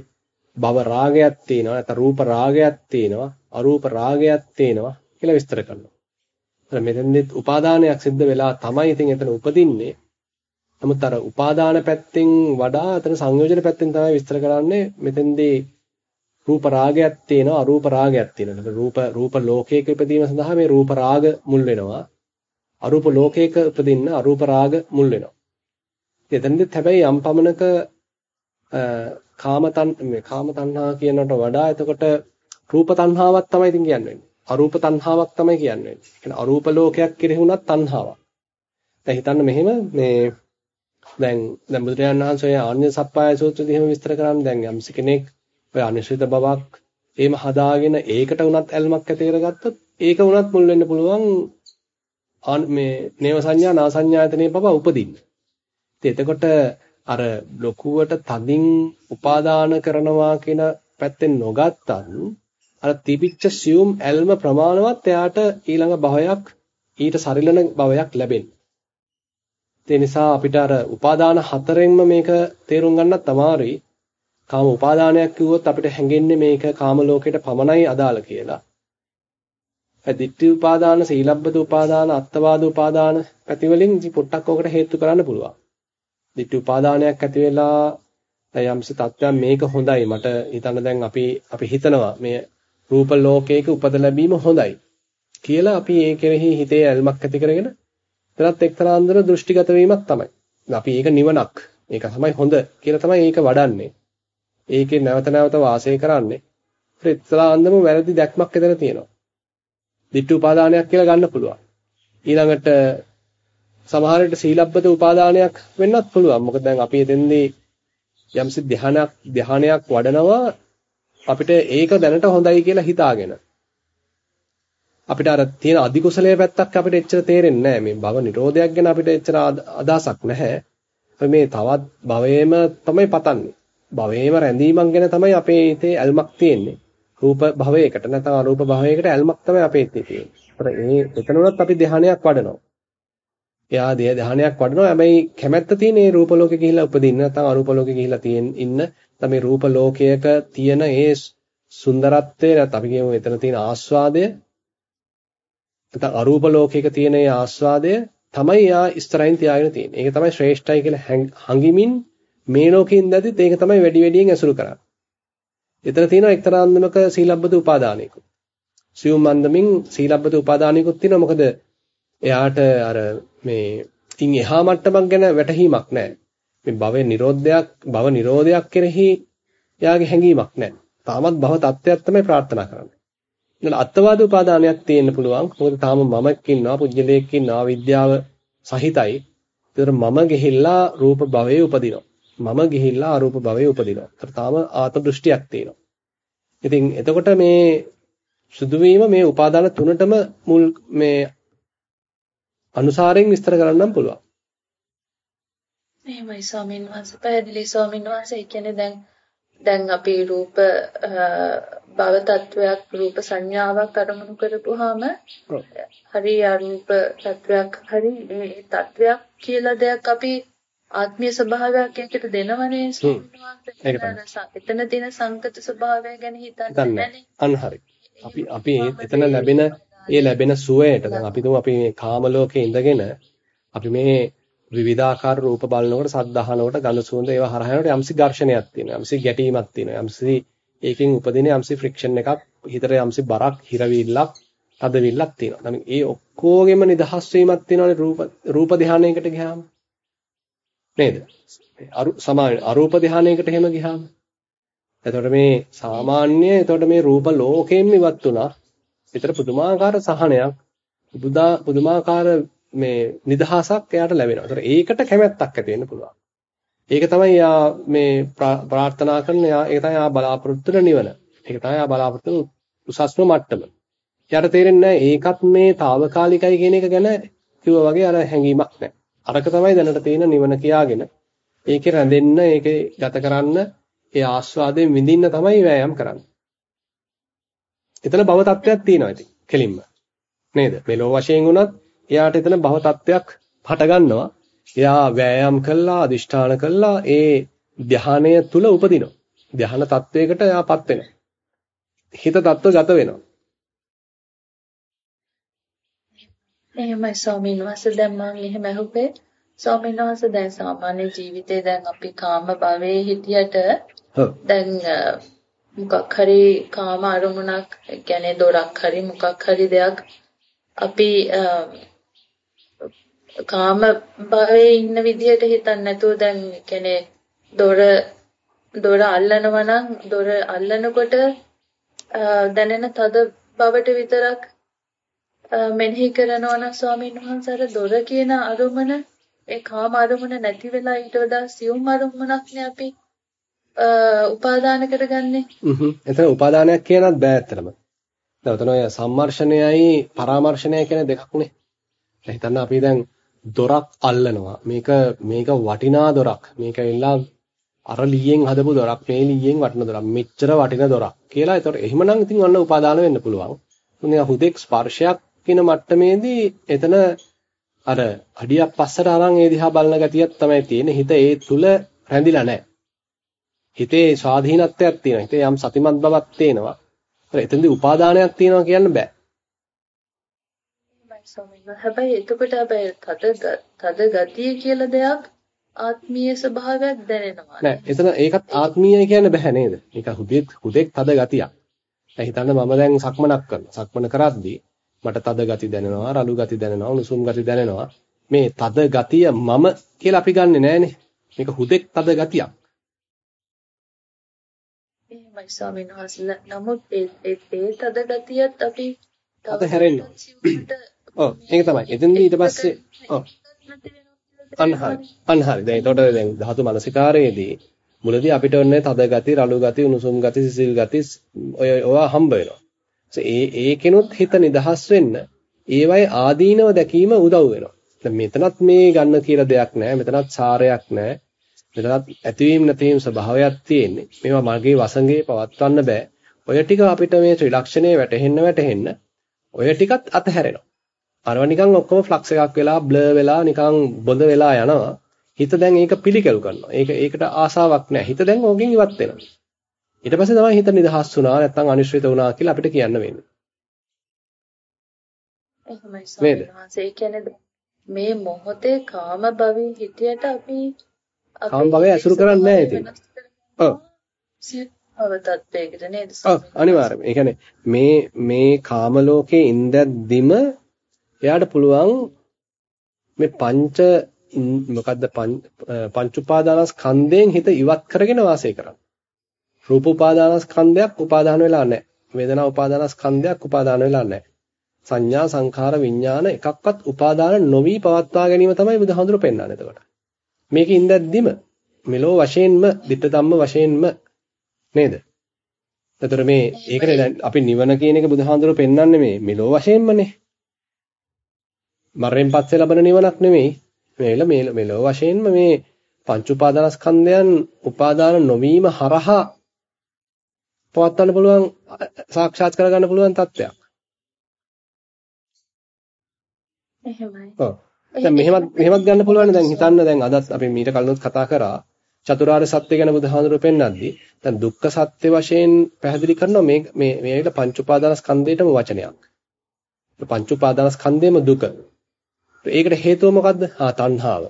භව රාගයක් තියෙනවා නැත්නම් රූප රාගයක් තියෙනවා අරූප රාගයක් තියෙනවා කියලා විස්තර කරනවා. එතන මෙතෙන්දිත් උපාදානයක් සිද්ධ වෙලා තමයි ඉතින් එතන උපදින්නේ. නමුත් අර උපාදාන පැත්තෙන් වඩා එතන සංයෝජන පැත්තෙන් තමයි විස්තර කරන්නේ මෙතෙන්දී රූප රාගයක් තියෙනවා අරූප රාගයක් තියෙනවා. රූප රූප ලෝකයක ඉපදීම සඳහා මේ රූප රාග මුල් වෙනවා. අරූප ලෝකයක උපදින්න අරූප රාග මුල් වෙනවා. එතනදිත් හැබැයි යම් පමණක කාම තන් මේ කාම තණ්හා කියනකට වඩා එතකොට රූප තණ්හාවක් තමයි ඉතින් කියන්නේ. අරූප තණ්හාවක් තමයි කියන්නේ. ඒ අරූප ලෝකයක් කෙරෙහි උනත් තණ්හාවක්. දැන් හිතන්න මෙහෙම මේ දැන් දැන් බුදුරජාණන් වහන්සේ ආන්‍ය සප්පාය සූත්‍රයේදී එහෙම විස්තර කරන්නේ දැන් යම්ස කෙනෙක් ඔය අනිශ්චිත බවක් එහෙම හදාගෙන ඒකට උනත් ඇල්මක් ඇති කරගත්තොත් ඒක උනත් මුල් වෙන්න පුළුවන් මේ නේව සංඥා නා සංඥායතනේ පව උපදින්න. ඉතින් එතකොට අර ලොකුවට තදින් උපාදාන කරනවා කියන පැත්තෙන් නොගත්තත් අර තිබිච්ච සියුම් ඇල්ම ප්‍රමාණවත් එයාට ඊළඟ භවයක් ඊට සරිලන භවයක් ලැබෙන්නේ. ඒ නිසා අපිට අර උපාදාන හතරෙන්ම මේක තේරුම් ගන්නත් අමාරුයි. කාම උපාදානයක් කිව්වොත් අපිට හැඟෙන්නේ මේක කාම ලෝකයට පමණයි අදාළ කියලා. දිට්ඨි උපාදාන, සීලබ්බත උපාදාන, අත්තවාද උපාදාන පැතිවලින් ඉති පොට්ටක් ඔකට හේතු කරන්න පුළුවන්. දිට්ඨි උපාදානයක් ඇති වෙලා යම්සි තත්ත්වයක් මේක හොඳයි මට හිතන්න දැන් අපි අපි හිතනවා මේ රූප ලෝකයක උපද ලැබීම හොඳයි කියලා අපි ඒ කෙරෙහි හිතේ ඇල්මක් ඇති කරගෙන එතනත් එක්තරා අන්දර දෘෂ්ටිගත වීමක් තමයි. අපි ඒක නිවනක්. ඒක තමයි හොඳ කියලා තමයි ඒක වඩන්නේ. ඒකේ නැවත නැවත වාසය කරන්නේ. එක්තරා අන්දම වැරදි දැක්මක් එතන තියෙනවා. ditthi උපාදානයක් කියලා ගන්න පුළුවන්. ඊළඟට සමහර විට සීලබ්බත උපාදානයක් වෙන්නත් පුළුවන්. මොකද දැන් අපි එතෙන්දී යම්සි ධානයක් ධානයක් වඩනවා අපිට ඒක දැනට හොඳයි කියලා හිතාගෙන. අපිට අර තියෙන අධිකුසලයේ පැත්තක් අපිට එච්චර තේරෙන්නේ නැහැ. මේ භව නිරෝධයක් ගැන අපිට එච්චර අදහසක් නැහැ. මේ තවත් භවයේම තමයි පතන්නේ. භවයේම රැඳීමක් ගැන තමයි අපේ හිතේ ඇල්මක් තියෙන්නේ. රූප භවයකට නැත්නම් අරූප භවයකට ඇල්මක් තමයි අපේ හිතේ තියෙන්නේ. ඒතර ඒ එතනොත් අපි ධානයක් වඩනවා. එයා ධානයක් වඩනවා. හැබැයි කැමැත්ත තියෙන ඒ රූප ලෝකෙ ගිහිල්ලා උපදින්න නැත්නම් අරූප ලෝකෙ ගිහිල්ලා තියෙන ඉන්න තමයි රූප ලෝකයක තියෙන ඒ සුන්දරත්වය නැත්නම් අපි කියමු එතන තියෙන ආස්වාදය නැත්නම් අරූප ලෝකයක තියෙන ඒ ආස්වාදය තමයි යා ඉස්තරයින් තියාගෙන තියෙන්නේ. ඒක තමයි ශ්‍රේෂ්ඨයි කියලා හංගිමින් මේ ලෝකෙින් දැදිත් ඒක තමයි වැඩි වැඩියෙන් ඇසුරු කරන්නේ. එතන තියෙනවා එක්තරා අන්දමක සීලබ්බත උපාදානයක. සියුම් අන්දමින් සීලබ්බත උපාදානයකුත් තියෙනවා. මොකද එයාට අර මේ ඉන් එහා මට්ටමක් ගැන වැටහීමක් නැහැ. මේ භවයේ නිරෝධයක් භව නිරෝධයක් කෙරෙහි එයාගේ හැඟීමක් නැහැ. තාමත් භව තත්ත්වයක් තමයි ප්‍රාර්ථනා කරන්නේ. ඊළඟ අත්වාද උපාදානයක් තියෙන්න පුළුවන්. මොකද තාම මමක් ඉන්නවා, පුජ්‍යලයක් ඉන්නවා, විද්‍යාව සහිතයි. ඒතර මම ගිහිල්ලා රූප භවයේ උපදිනවා. මම ගිහිල්ලා අරූප භවයේ උපදිනවා. ඒතර තාම ආත්ම දෘෂ්ටියක් තියෙනවා. ඉතින් එතකොට මේ සුදුවීම මේ උපාදාන තුනටම මුල් මේ අනුසාරයෙන් විස්තර කරන්නම් පුළුවන්. එහෙමයි ස්වාමීන් වහන්සේ. පැහැදිලි ස්වාමීන් වහන්සේ. කියන්නේ දැන් දැන් අපි රූප භව තත්වයක් රූප සංඥාවක් අරමුණු කරපුවාම හරි අරූප තත්වයක් හරි මේ තත්වයක් කියලා දෙයක් අපි ආත්මීය ස්වභාවයක් එකට දෙනවනේ එතන තියෙන සංකත ස්වභාවය ගැන හිතන්නේ නැහැ අන්න හරි. අපි අපි එතන ලැබෙන ඒ ලැබෙන සුවයට දැන් අපි තුමු අපි මේ කාම ලෝකේ ඉඳගෙන අපි මේ විවිධාකාර රූප බලනකොට සද්ධාහනකොට ගඳ සුවඳ ඒවා හරහා යනකොට යම්සි ඝර්ෂණයක් තියෙනවා යම්සි ගැටීමක් තියෙනවා යම්සි ඒකෙන් උපදින යම්සි ෆ්‍රික්ෂන් එකක් හිතට යම්සි බරක් හිරවිල්ලක් තදවිල්ලක් තියෙනවා. දැන් ඒ ඔක්කොගෙම නිදහස් වීමක් තියෙනවානේ රූප රූප ධානයකට ගියාම. නේද? අරු සමාන අරූප ධානයකට එහෙම ගියාම. එතකොට මේ සාමාන්‍ය එතකොට මේ රූප ලෝකයෙන් ඉවත් වුණා. විතර පුදුමාකාර සහනයක් බුදා පුදුමාකාර මේ නිදහසක් එයාට ලැබෙනවා. ඒතර ඒකට කැමැත්තක් ඇති වෙන්න පුළුවන්. ඒක තමයි යා මේ ප්‍රාර්ථනා කරන යා ඒක තමයි යා බලාපොරොත්තු වෙන නිවන. ඒක තමයි යා බලාපොරොත්තු උසස්ම මට්ටම. යාට තේරෙන්නේ ඒකත් මේ తాවකාලිකයි කියන එක ගැන කිව්වා වගේ අර හැඟීමක් නැහැ. අරක තමයි දැනට තියෙන නිවන කියාගෙන ඒකේ රැඳෙන්න ඒකේ ගත කරන්න ඒ ආස්වාදයෙන් විඳින්න තමයි වෑයම් කරන්නේ. එතන භව තත්වයක් තියෙනවා ඉතින් කෙලින්ම. නේද? මෙලෝ වශයෙන් උනත් එයාට එතන භව තත්වයක් හට ගන්නවා. එයා වෑයම් කළා, අදිෂ්ඨාන කළා ඒ ධානය තුල උපදිනවා. ධාන තත්වයකට එයාපත් වෙනවා. හිත තත්ව ගත වෙනවා. එහෙමයි ස්වාමීන් වහන්සේ දැන් මම එහෙම අහුවේ ස්වාමීන් වහන්සේ දැන් සාමාන්‍ය ජීවිතේ දැන් අපි කාම භවයේ හිටියට දැන් මොකක් හරි කාම අරමුණක් කියන්නේ දොරක් හරි මොකක් හරි දෙයක් අපි කාම භවයේ ඉන්න විදිහට හිතන්නේ නැතුව දැන් කියන්නේ දොර දොර අල්ලනවා නම් දොර අල්ලනකොට දැනෙන තද බවට විතරක් මෙනෙහි කරනවා නම් ස්වාමීන් වහන්සේ අර දොර කියන අරමුණ ඒ කාම අරමුණ නැති වෙලා ඊට වඩා සියුම් අරමුණක් නේ අපි උපාදාන කරගන්නේ. හ්ම්. එතන උපාදානයක් කියනත් බෑ ඇත්තටම. දැන් උතන ඔය සම්මර්ෂණයයි පරාමර්ශණයයි කියන දෙකක් නේ. හිතන්න අපි දැන් දොරක් අල්ලනවා. මේක මේක වටිනා දොරක්. මේක එල්ලා අර ලීයෙන් හදපු දොරක් මේ ලීයෙන් වටින දොරක්. මෙච්චර වටින දොරක් කියලා. ඒතකොට එහෙමනම් ඉතින් ඔන්න උපාදාන වෙන්න පුළුවන්. මොනවා හුදෙක් ස්පර්ශයක් කියන මට්ටමේදී එතන අර අඩියක් පස්සට අරන් ඒ දිහා බලන ගතියක් තමයි තියෙන්නේ. හිත ඒ තුල රැඳිලා නැහැ. හිතේ ස්වාධීනත්වයක් තියෙනවා. හිතේ යම් සතිමත් බවක් තියෙනවා. ඒත් එතෙන්දී උපාදානයක් තියෙනවා කියන්න බෑ. හැබැයි එතකොට හැබැයි තද තද ගතිය කියලා දෙයක් ආත්මීය ස්වභාවයක් දැනෙනවා. නෑ එතන ඒකත් ආත්මීය කියන්න බෑ නේද? ඒක හුදෙක් හුදෙක් තද ගතියක්. දැන් හිතන්න මම දැන් සක්මනක් කරනවා. සක්මන කරද්දී මට තද ගති දැනෙනවා, රළු ගති දැනෙනවා, උණුසුම් ගති දැනෙනවා. මේ තද ගතිය මම කියලා අපි ගන්නෙ නෑනේ. මේක හුදෙක් තද ගතියක්. එහෙමයි ස්වාමීන් වහන්සේ. නමුත් ඒ ඒ තද ගතියත් අපි තද හැරෙන්න. ඔව් ඒක තමයි. එතෙන්දී ඊට පස්සේ ඔව් අන්න හරි. අන්න හරි. දැන් එතකොට දැන් ධාතු මනසිකාරයේදී මුලදී අපිට ඔන්නේ තද ගති, රළු ගති, උණුසුම් ගති, සිසිල් ගති ඔය ඔවා හම්බ වෙනවා. ඒ ඒකෙනුත් හිත නිදහස් වෙන්න ඒවයි ආදීනව දැකීම උදව් වෙනවා. දැන් මෙතනත් මේ ගන්න කියලා දෙයක් නැහැ. මෙතනත් සාරයක් නැහැ. මෙතනත් ඇතිවීම නැතිවීම ස්වභාවයක් තියෙන්නේ. මේවා මගේ වසඟේ පවත්වන්න බෑ. ඔය ටික අපිට මේ ත්‍රිලක්ෂණේ වැටහෙන්න වැටහෙන්න ඔය ටිකත් අතහැරෙනවා. අරව නිකන් ඔක්කොම ෆ්ලක්ස් එකක් වෙලා බ්ලර් වෙලා නිකන් බොඳ වෙලා යනවා. හිත දැන් ඒක පිළිකැලු කරනවා. ඒක ඒකට ආසාවක් නැහැ. හිත දැන් ඕකෙන් ඉවත් වෙනවා. ඊට පස්සේ තමයි හිත නිදහස් වුණා නැත්නම් අනිශ්චිත වුණා කියලා අපිට කියන්න වෙන්නේ. එහෙමයි ස්වාමීන් කියන්නේ මේ මොහොතේ කාම භවයේ හිටියට අපි කාම භවය ඇසුරු කරන්නේ නැහැ ඉතින්. ඔව්. සියව තත්වයකට නේද? ඔව් අනිවාර්යයෙන්. ඒ කියන්නේ මේ මේ කාම ලෝකේ ඉඳද්දිම එයාට පුළුවන් මේ පංච මොකද්ද පංච උපාදානස්කන්ධයෙන් හිත ඉවත් කරගෙන වාසය කරන්න. රූප උපාදානස්කන්ධයක් උපාදාන වෙලා නැහැ. වේදනා උපාදානස්කන්ධයක් උපාදාන වෙලා නැහැ. සංඥා සංඛාර විඥාන එකක්වත් උපාදාන නොවි පවත්වා ගැනීම තමයි බුදුහාඳුර පෙන්වන්නේ එතකොට. මේකේ ඉඳද්දිම මෙලෝ වශයෙන්ම ditta ධම්ම වශයෙන්ම නේද? එතකොට මේ ඒකනේ දැන් අපි නිවන කියන එක බුදුහාඳුර පෙන්වන්නේ මේ මෙලෝ වශයෙන්මනේ. මරෙන් පස්සේ ලබන නිවනක් නෙමෙයි. මේ මෙලෝ වශයෙන්ම මේ පංච උපාදානස්කන්ධයන් උපාදාන නොවීම හරහා පවත්වන්න පුළුවන් සාක්ෂාත් කරගන්න පුළුවන් තත්ත්වයක්. එහෙමයි. ඔව්. දැන් මෙහෙමත් මෙහෙමත් ගන්න පුළුවන් දැන් හිතන්න දැන් අදත් අපි මීට කලිනුත් කතා කරා චතුරාර්ය සත්‍ය ගැන බුදුහාඳුරු පෙන්නද්දී දැන් දුක්ඛ සත්‍ය වශයෙන් පැහැදිලි කරනවා මේ මේ මේක පංච උපාදානස්කන්ධයටම වචනයක්. පංච උපාදානස්කන්ධයම දුක. ඒකට හේතුව මොකද්ද? ආ තණ්හාව.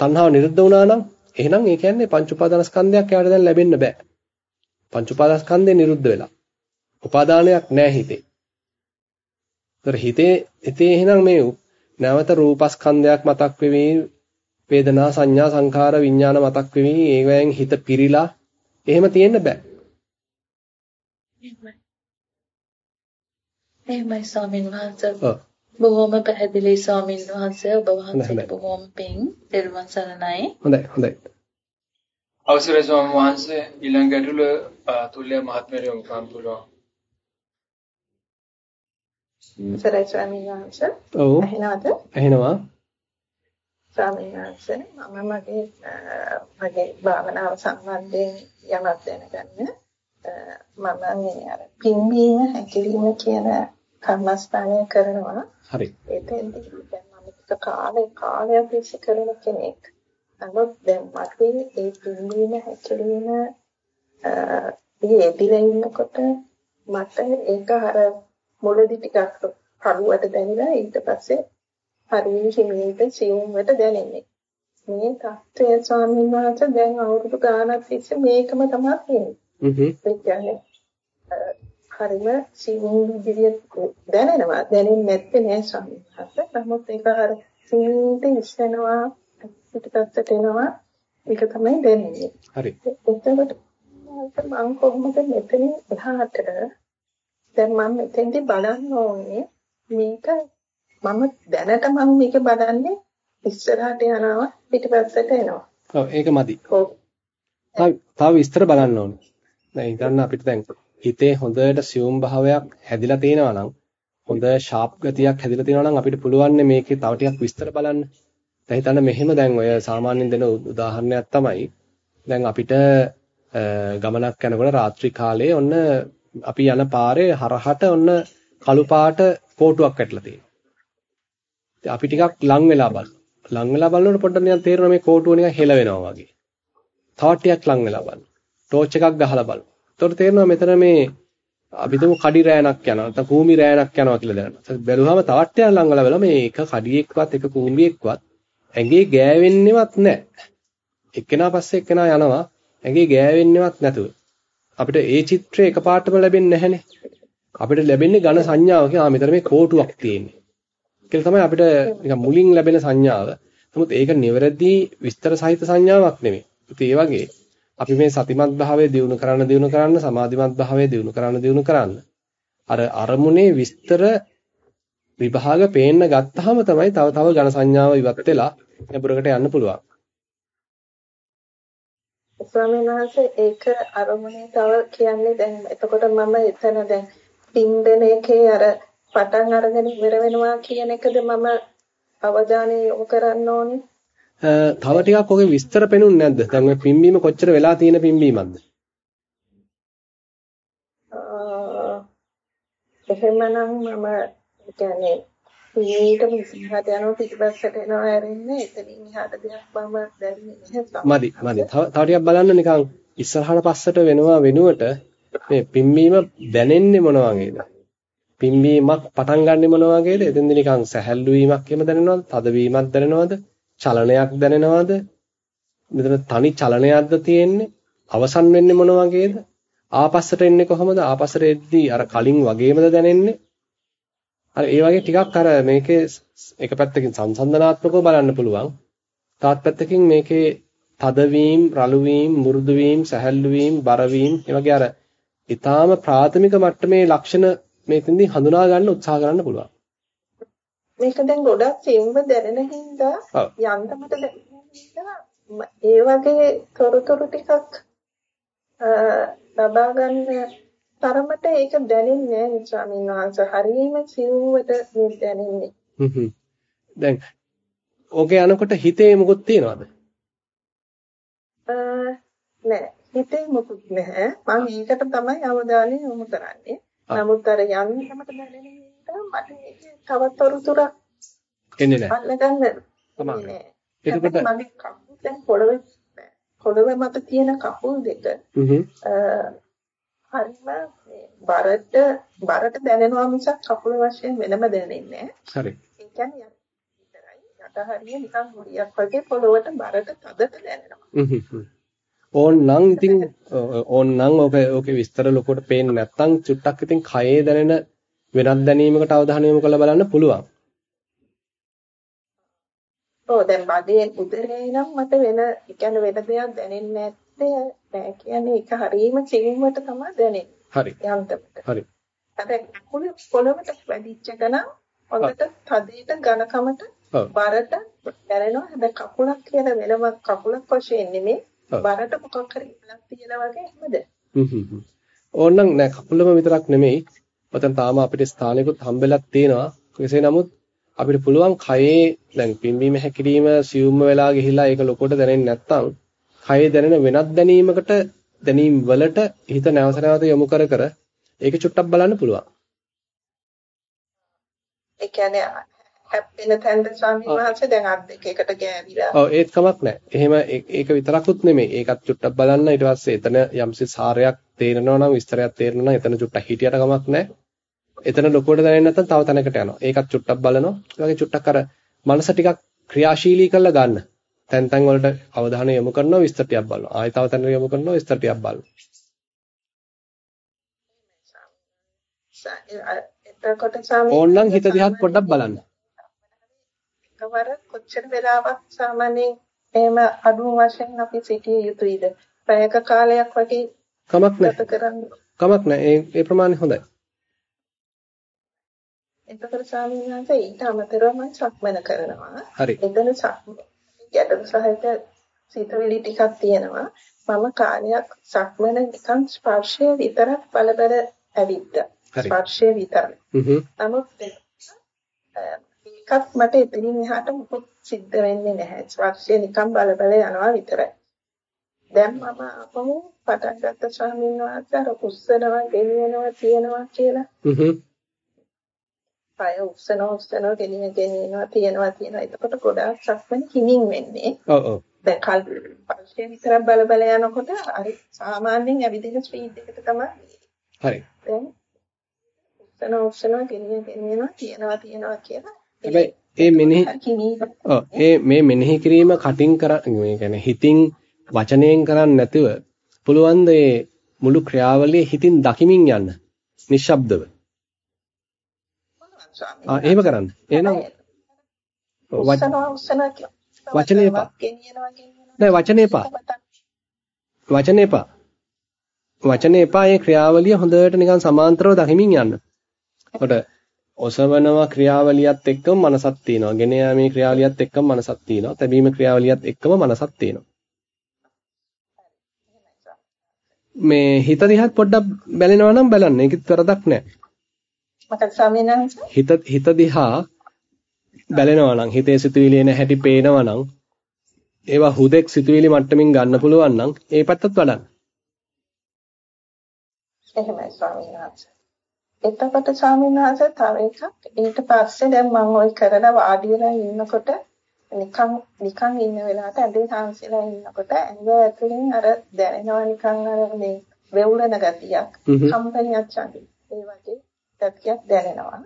තණ්හාව නිරුද්ධ වුණා නම් එහෙනම් ඒ කියන්නේ පංච උපාදානස්කන්ධයක් යාට දැන් ලැබෙන්න බෑ. පංච උපාදානස්කන්ධය නිරුද්ධ වෙලා. උපාදානයක් නැහැ හිතේ. ඒතර හිතේ හිතේ එහෙනම් මේ නැවත රූපස්කන්ධයක් මතක් වෙවි වේදනා සංඥා සංඛාර විඥාන මතක් වෙවි ඒවෙන් හිත පිරීලා එහෙම තියෙන්න බෑ. එහෙමයි ස්වාමීන් වහන්සේ. බොහොම පැහැදිලි ස්වාමීන් වහන්සේ ඔබ වහන්සේට බොහොම පිං දරුවන් සරණයි. හොඳයි හොඳයි. අවසරයි ස්වාමීන් වහන්සේ ඊළඟ ගැටලුව තුල්‍ය මහත්මයාට යොමු කරන්න පුළුවන්. සරයි ස්වාමීන් වහන්සේ. ඔව්. ඇහෙනවද? ඇහෙනවා. ස්වාමීන් වහන්සේ මම මගේ මගේ භාවනාව සම්බන්ධයෙන් යමක් දැනගන්න මම මේ අර පිම්බීම හැකිලිම කියන කර්මස්ථානය කරනවා. හරි. එතෙන්දී දැන් මම එක කාලේ කාලයක් තිස්සේ කරන කෙනෙක්. නමුත් දැන් මට ඒ පිම්බීම හැකිලිම ඒ එදිලා ඉන්නකොට මට ඒක අර මුලදි ටිකක් කරුවට දැනිලා ඊට පස්සේ හරියට හිමීට සියුම්වට දැනෙන්නේ. මේ தත්ත්වය ස්වාමීන් වහන්සේ දැන් අවුරුදු ගාණක් තිස්සේ මේකම තමයි තියෙන්නේ. හ්ම් කියන්නේ හරිම සියුම් විදියට දැනෙනවා. දැනෙන්නේ නැත්තේ නෑ ස්වාමීන් වහන්සේ. නමුත් ඒක අර සියුම්ට ඉස්සෙනවා පිටපස්සට එනවා. ඒක තමයි දැනෙන්නේ. හරි. එතකොට මම කොහොමද මෙතනින් එහාට දැන් මම මෙතෙන්දි බලන්න ඕනේ මේක මම දැනට මම මේක බලන්නේ ඉස්සරහට යනවා පිටිපස්සට එනවා. ඔව් ඒක මදි. ඔව්. තව විස්තර බලන්න ඕනේ. දැන් හිතන්න අපිට දැන් හිතේ හොඳට සියුම් භාවයක් හැදිලා තියෙනවා නම් හොඳ ෂාප් ගතියක් හැදිලා තියෙනවා නම් අපිට පුළුවන් මේකේ තව ටිකක් විස්තර බලන්න. දැන් හිතන්න මෙහෙම දැන් ඔය සාමාන්‍යයෙන් දෙන උදාහරණයක් තමයි දැන් අපිට ගමනක් යනකොට රාත්‍රී කාලේ ඔන්න අපි යන පාරේ හරහට ඔන්න කළු පාට කෝටුවක් වැටලා තියෙනවා. ඉතින් අපි ටිකක් ලං වෙලා බලමු. ලං වෙලා බලනකොට පොඩ්ඩක් නිකන් තේරෙනවා මේ කෝටුව නිකන් හෙල වෙනවා වගේ. තවත් ටිකක් ලං වෙලා බලමු. ටෝච් එකක් ගහලා බලමු. එතකොට තේරෙනවා මෙතන මේ අපි තුමු කඩි රෑනක් යනවා නැත්නම් කූමි රෑනක් යනවා කියලා දැනනවා. බැලුවාම තවත් ටිකක් ලං වෙලා බලලා මේ එක කඩියෙක්වත් එක කූමියෙක්වත් ඇඟේ ගෑවෙන්නේවත් නැහැ. එක්කෙනා පස්සේ එක්කෙනා යනවා ඇඟේ ගෑවෙන්නේවත් නැතුව. අපිට ඒ චිත්‍රය එකපාරටම ලැබෙන්නේ නැහනේ. අපිට ලැබෙන්නේ ඝන සංඥාවක ආ මෙතන මේ කෝටුවක් තියෙන්නේ. කියලා තමයි අපිට නිකන් මුලින් ලැබෙන සංඥාව. නමුත් ඒක නිවැරදි විස්තර සහිත සංඥාවක් නෙමෙයි. ඉතින් ඒ වගේ අපි මේ සතිමත් භාවය දියුණු කරන්න දියුණු කරන්න සමාධිමත් භාවය දියුණු කරන්න දියුණු කරන්න අර අරමුණේ විස්තර විභාග පේන්න ගත්තාම තමයි තව තව ඝන සංඥාව ඉවත් වෙලා ගැඹුරකට යන්න පුළුවන්. ස්වාමීන් වහන්සේ ඒක අරමුණේ තව කියන්නේ දැන් එතකොට මම එතන දැන් පින්දෙන එකේ අර පටන් අරගෙන ඉවර වෙනවා කියන එකද මම අවධානය යොමු කරන්න ඕනේ. තව ටිකක් ඔගේ විස්තර පෙනුන්නේ නැද්ද? දැන් ඔය පිම්බීම කොච්චර වෙලා තියෙන පිම්බීමක්ද? එහෙමනම් මම කියන්නේ ඊට විසිහට යනවා පිටිපස්සට එනවා ඇරෙන්නේ එතනින් එහාට දෙයක් මම දැනෙන්නේ මදි මදි. තව තව ටිකක් බලන්න නිකන් ඉස්සරහට පස්සට වෙනවා වෙනුවට මේ පිම්බීම දැනෙන්නේ මොන වගේද? පිම්බීමක් පටන් ගන්නෙ මොන වගේද? එතෙන්ද නිකන් සැහැල්ලු වීමක් එහෙම දැනෙනවද? තද වීමක් දැනෙනවද? චලනයක් දැනෙනවද? මෙතන තනි චලනයක්ද තියෙන්නේ? අවසන් වෙන්නේ මොන වගේද? ආපස්සට එන්නේ කොහොමද? ආපස්සට එද්දී අර කලින් වගේමද දැනෙන්නේ? අර ඒ වගේ ටිකක් අර මේකේ එක පැත්තකින් සංසන්දනාත්මකව බලන්න පුළුවන්. තවත් පැත්තකින් මේකේ තදවීම, රළුවීම, මෘදුවීම, සැහැල්ලුවීම, බරවීම, ඒ වගේ අර ඊටාම ප්‍රාථමික මට්ටමේ ලක්ෂණ මේකෙන්දී හඳුනා ගන්න උත්සාහ කරන්න පුළුවන්. මේක දැන් ගොඩක් සියුම්ව දැනෙන හින්දා යන්තමට දැනෙන ඒ වගේ තොරතුරු ටිකක් ලබා ගන්න තරමට ඒක දැනෙන්නේ නැහැ ස්වාමීන් වහන්සේ. හරීම සිවුවට මේ දැනෙන්නේ. හ්ම් දැන් ඕකේ යනකොට හිතේ මොකුත් තියනවද? නෑ හිතේ මොකුත් නැහැ. මම ඒකට තමයි අවධානය යොමු කරන්නේ. නමුත් අර යන්නමට දැනෙන මට තවත් තොරතුරක් එන්නේ නැහැ. අල්ලගන්න තමයි. එතකොට මගේ කකුල් දැන් පොළවේ පොළවේ මත තියෙන කකුල් දෙක හරිම බරට බරට දැනෙනවා මිසක් කකුල වශයෙන් වෙනම දැනෙන්නේ නැහැ. හරි. ඒ කියන්නේ විතරයි යට හරිය නිකන් ගුලියක් වගේ පොළොවට බරට තදට දැනෙනවා. ඕන්නම් ඉතින් ඕන්නම් ඔක ඔකේ විස්තර ලොකුවට පේන්නේ නැත්නම් චුට්ටක් ඉතින් කයේ දැනෙන වෙනත් දැනීමකට අවධානය යොමු කරලා බලන්න පුළුවන්. ඔව් දැන් බඩේ උදරේ නම් මට වෙන කියන්නේ වෙන දෙයක් දැනෙන්නේ නැත්තේ නෑ කියන්නේ ඒක හරීම සිංවට තමයි දැනෙන්නේ. හරි. යන්තමට. හරි. හැබැයි කුල පොළවට වැඩිච්ච ගමන් හොඳට තදීට ඝනකමට බරට දැනෙනවා. හැබැයි කකුලක් කියන වෙනම කකුලක් වශයෙන් නෙමෙයි බරට මොකක් හරි ඉලක් තියලා වගේ එහෙමද? හ්ම්. ඕනනම් නෑ කකුලම විතරක් නෙමෙයි. ඔතන තාම අපිට ස්ථානිකුත් හම්බෙලක් තියෙනවා. කෙසේ නමුත් අපිට පුළුවන් කයේ දැන් පිම්බීම හැකිලිම සියුම්ම වෙලා ගිහිලා ඒක ලොකුවට දැනෙන්නේ නැත්නම් කයේ දැනෙන වෙනත් දැනීමකට දැනීම් වලට හිත නැවත නැවත යොමු කර කර ඒක චුට්ටක් බලන්න පුළුවන්. ඒ කියන්නේ හැප්පෙන තැනට ස්වාමීන් වහන්සේ දැන් අත් දෙක එකට ගෑවිලා. ඔව් ඒත් කමක් නැහැ. එහෙම ඒක විතරකුත් නෙමෙයි. ඒකත් චුට්ටක් බලන්න ඊට පස්සේ එතන යම්සි සාරයක් තේරෙනවා නම් විස්තරයක් තේරෙනවා නම් එතන චුට්ටක් හිටියට කමක් නැහැ. එතන ලොකුවට දැනෙන්නේ නැත්නම් තව තැනකට යනවා. ඒකත් චුට්ටක් බලනවා. ඒ වගේ චුට්ටක් අර මනස ටිකක් ක්‍රියාශීලී කරලා ගන්න. තැන් තැන් වලට අවධානය යොමු කරනවා විස්තර ටිකක් බලනවා. ආයෙ තව තැනකට යොමු කරනවා විස්තර ටිකක් බලනවා. එතකොට ස්වාමීන් ඕන්නම් හිත දිහාත් පොඩ්ඩක් බලන්න. එකවර කොච්චර වෙලාවක් සාමාන්‍යයෙන් එහෙම අඩු වශයෙන් අපි සිටිය යුතුයිද? පැයක කාලයක් වගේ කමක් නැහැ. කමක් නැහැ. ඒ ඒ ප්‍රමාණය හොඳයි. එතකොට ස්වාමීන් වහන්සේ ඊට අමතරව මම සක්මන කරනවා. හරි. එතන සක්මන ගැටළු සහිත සිතුවිලි ටිකක් තියෙනවා. මම කාලයක් සක්මන නිකන් ස්පර්ශය විතරක් බලබල ඇවිත්තා. හරි. ස්පර්ශය විතරයි. නමුත් ඒකත් මට එතනින් එහාට මොකොත් සිද්ධ වෙන්නේ නැහැ. ස්පර්ශය නිකන් බල බල යනවා විතරයි. දැන් මම අපමු පටන් ගත්ත ස්වාමීන් වහන්සේ අර උස්සනවා, ගෙනියනවා, තියනවා කියලා. හ්ම් පය උස්සනවා, උස්සනවා, ගෙනිය ගෙනියනවා, තියනවා, තියනවා. එතකොට ගොඩාක් සක්මන හිමින් වෙන්නේ. ඔව් ඔව්. දැන් කල් ස්පර්ශය විතරක් බල බල යනකොට අර සාමාන්‍යයෙන් ඇවිදින ස්පීඩ් එකට තමයි හරි. දැන් උස්සනවා, උස්සනවා, ගෙනිය ගෙනියනවා, තියනවා, තියනවා කියලා. හැබැයි ඒ මෙනෙහි ඔව් ඒ මේ මෙනෙහි කිරීම කටින් කර මේ කියන්නේ හිතින් වචනයෙන් කරන්නේ නැතිව පුළුවන් ද මුළු ක්‍රියාවලිය හිතින් දකිමින් යන්න නිශ්ශබ්දව ආ එහෙම කරන්න එහෙනම් උස්සනවා උස්සනවා කියලා. වචනේ එපා. ගෙනියනවා ගෙනියනවා. නෑ වචනේ එපා වචනේ එපා වචනේ එපා මේ ක්‍රියාවලිය හොඳට නිකන් සමාන්තරව දකිමින් යන්න. කොට ඔසවනවා ක්‍රියාවලියත් එක්කම මනසක් තියෙනවා. ගෙන යාමේ ක්‍රියාවලියත් එක්කම මනසක් තියෙනවා. තැබීම ක්‍රියාවලියත් එක්කම මනසක් තියෙනවා. මේ හිත දිහත් පොඩ්ඩක් බැලෙනවා නම් බලන්න. ඒකෙත් වරදක් නැහැ. මට ස්වාමීන් වහන්සේ හිත හිත දිහා බැලෙනවා නම් හිතේ සිතුවිලි එන හැටි පේනවා නම් ඒවා හුදෙක් සිතුවිලි මට්ටමින් ගන්න පුළුවන් නම් ඒ පැත්තත් වඩන්න. එහෙමයි ස්වාමීන් වහන්සේ. එතකොට ස්වාමීන් වහන්සේ තව එකක් ඊට පස්සේ දැන් මම ওই කරලා වාඩි වෙලා ඉන්නකොට නිකන් නිකන් ඉන්න වෙලාවට ඇඳේ හාන්සිලා ඉන්නකොට ඇඟ ඇතුලෙන් අර දැනෙනවා නිකන් අර මේ වෙවුලන ගතියක් කම්පනියක් ඡන්දේ ඒ වගේ ගතියක් දැනෙනවා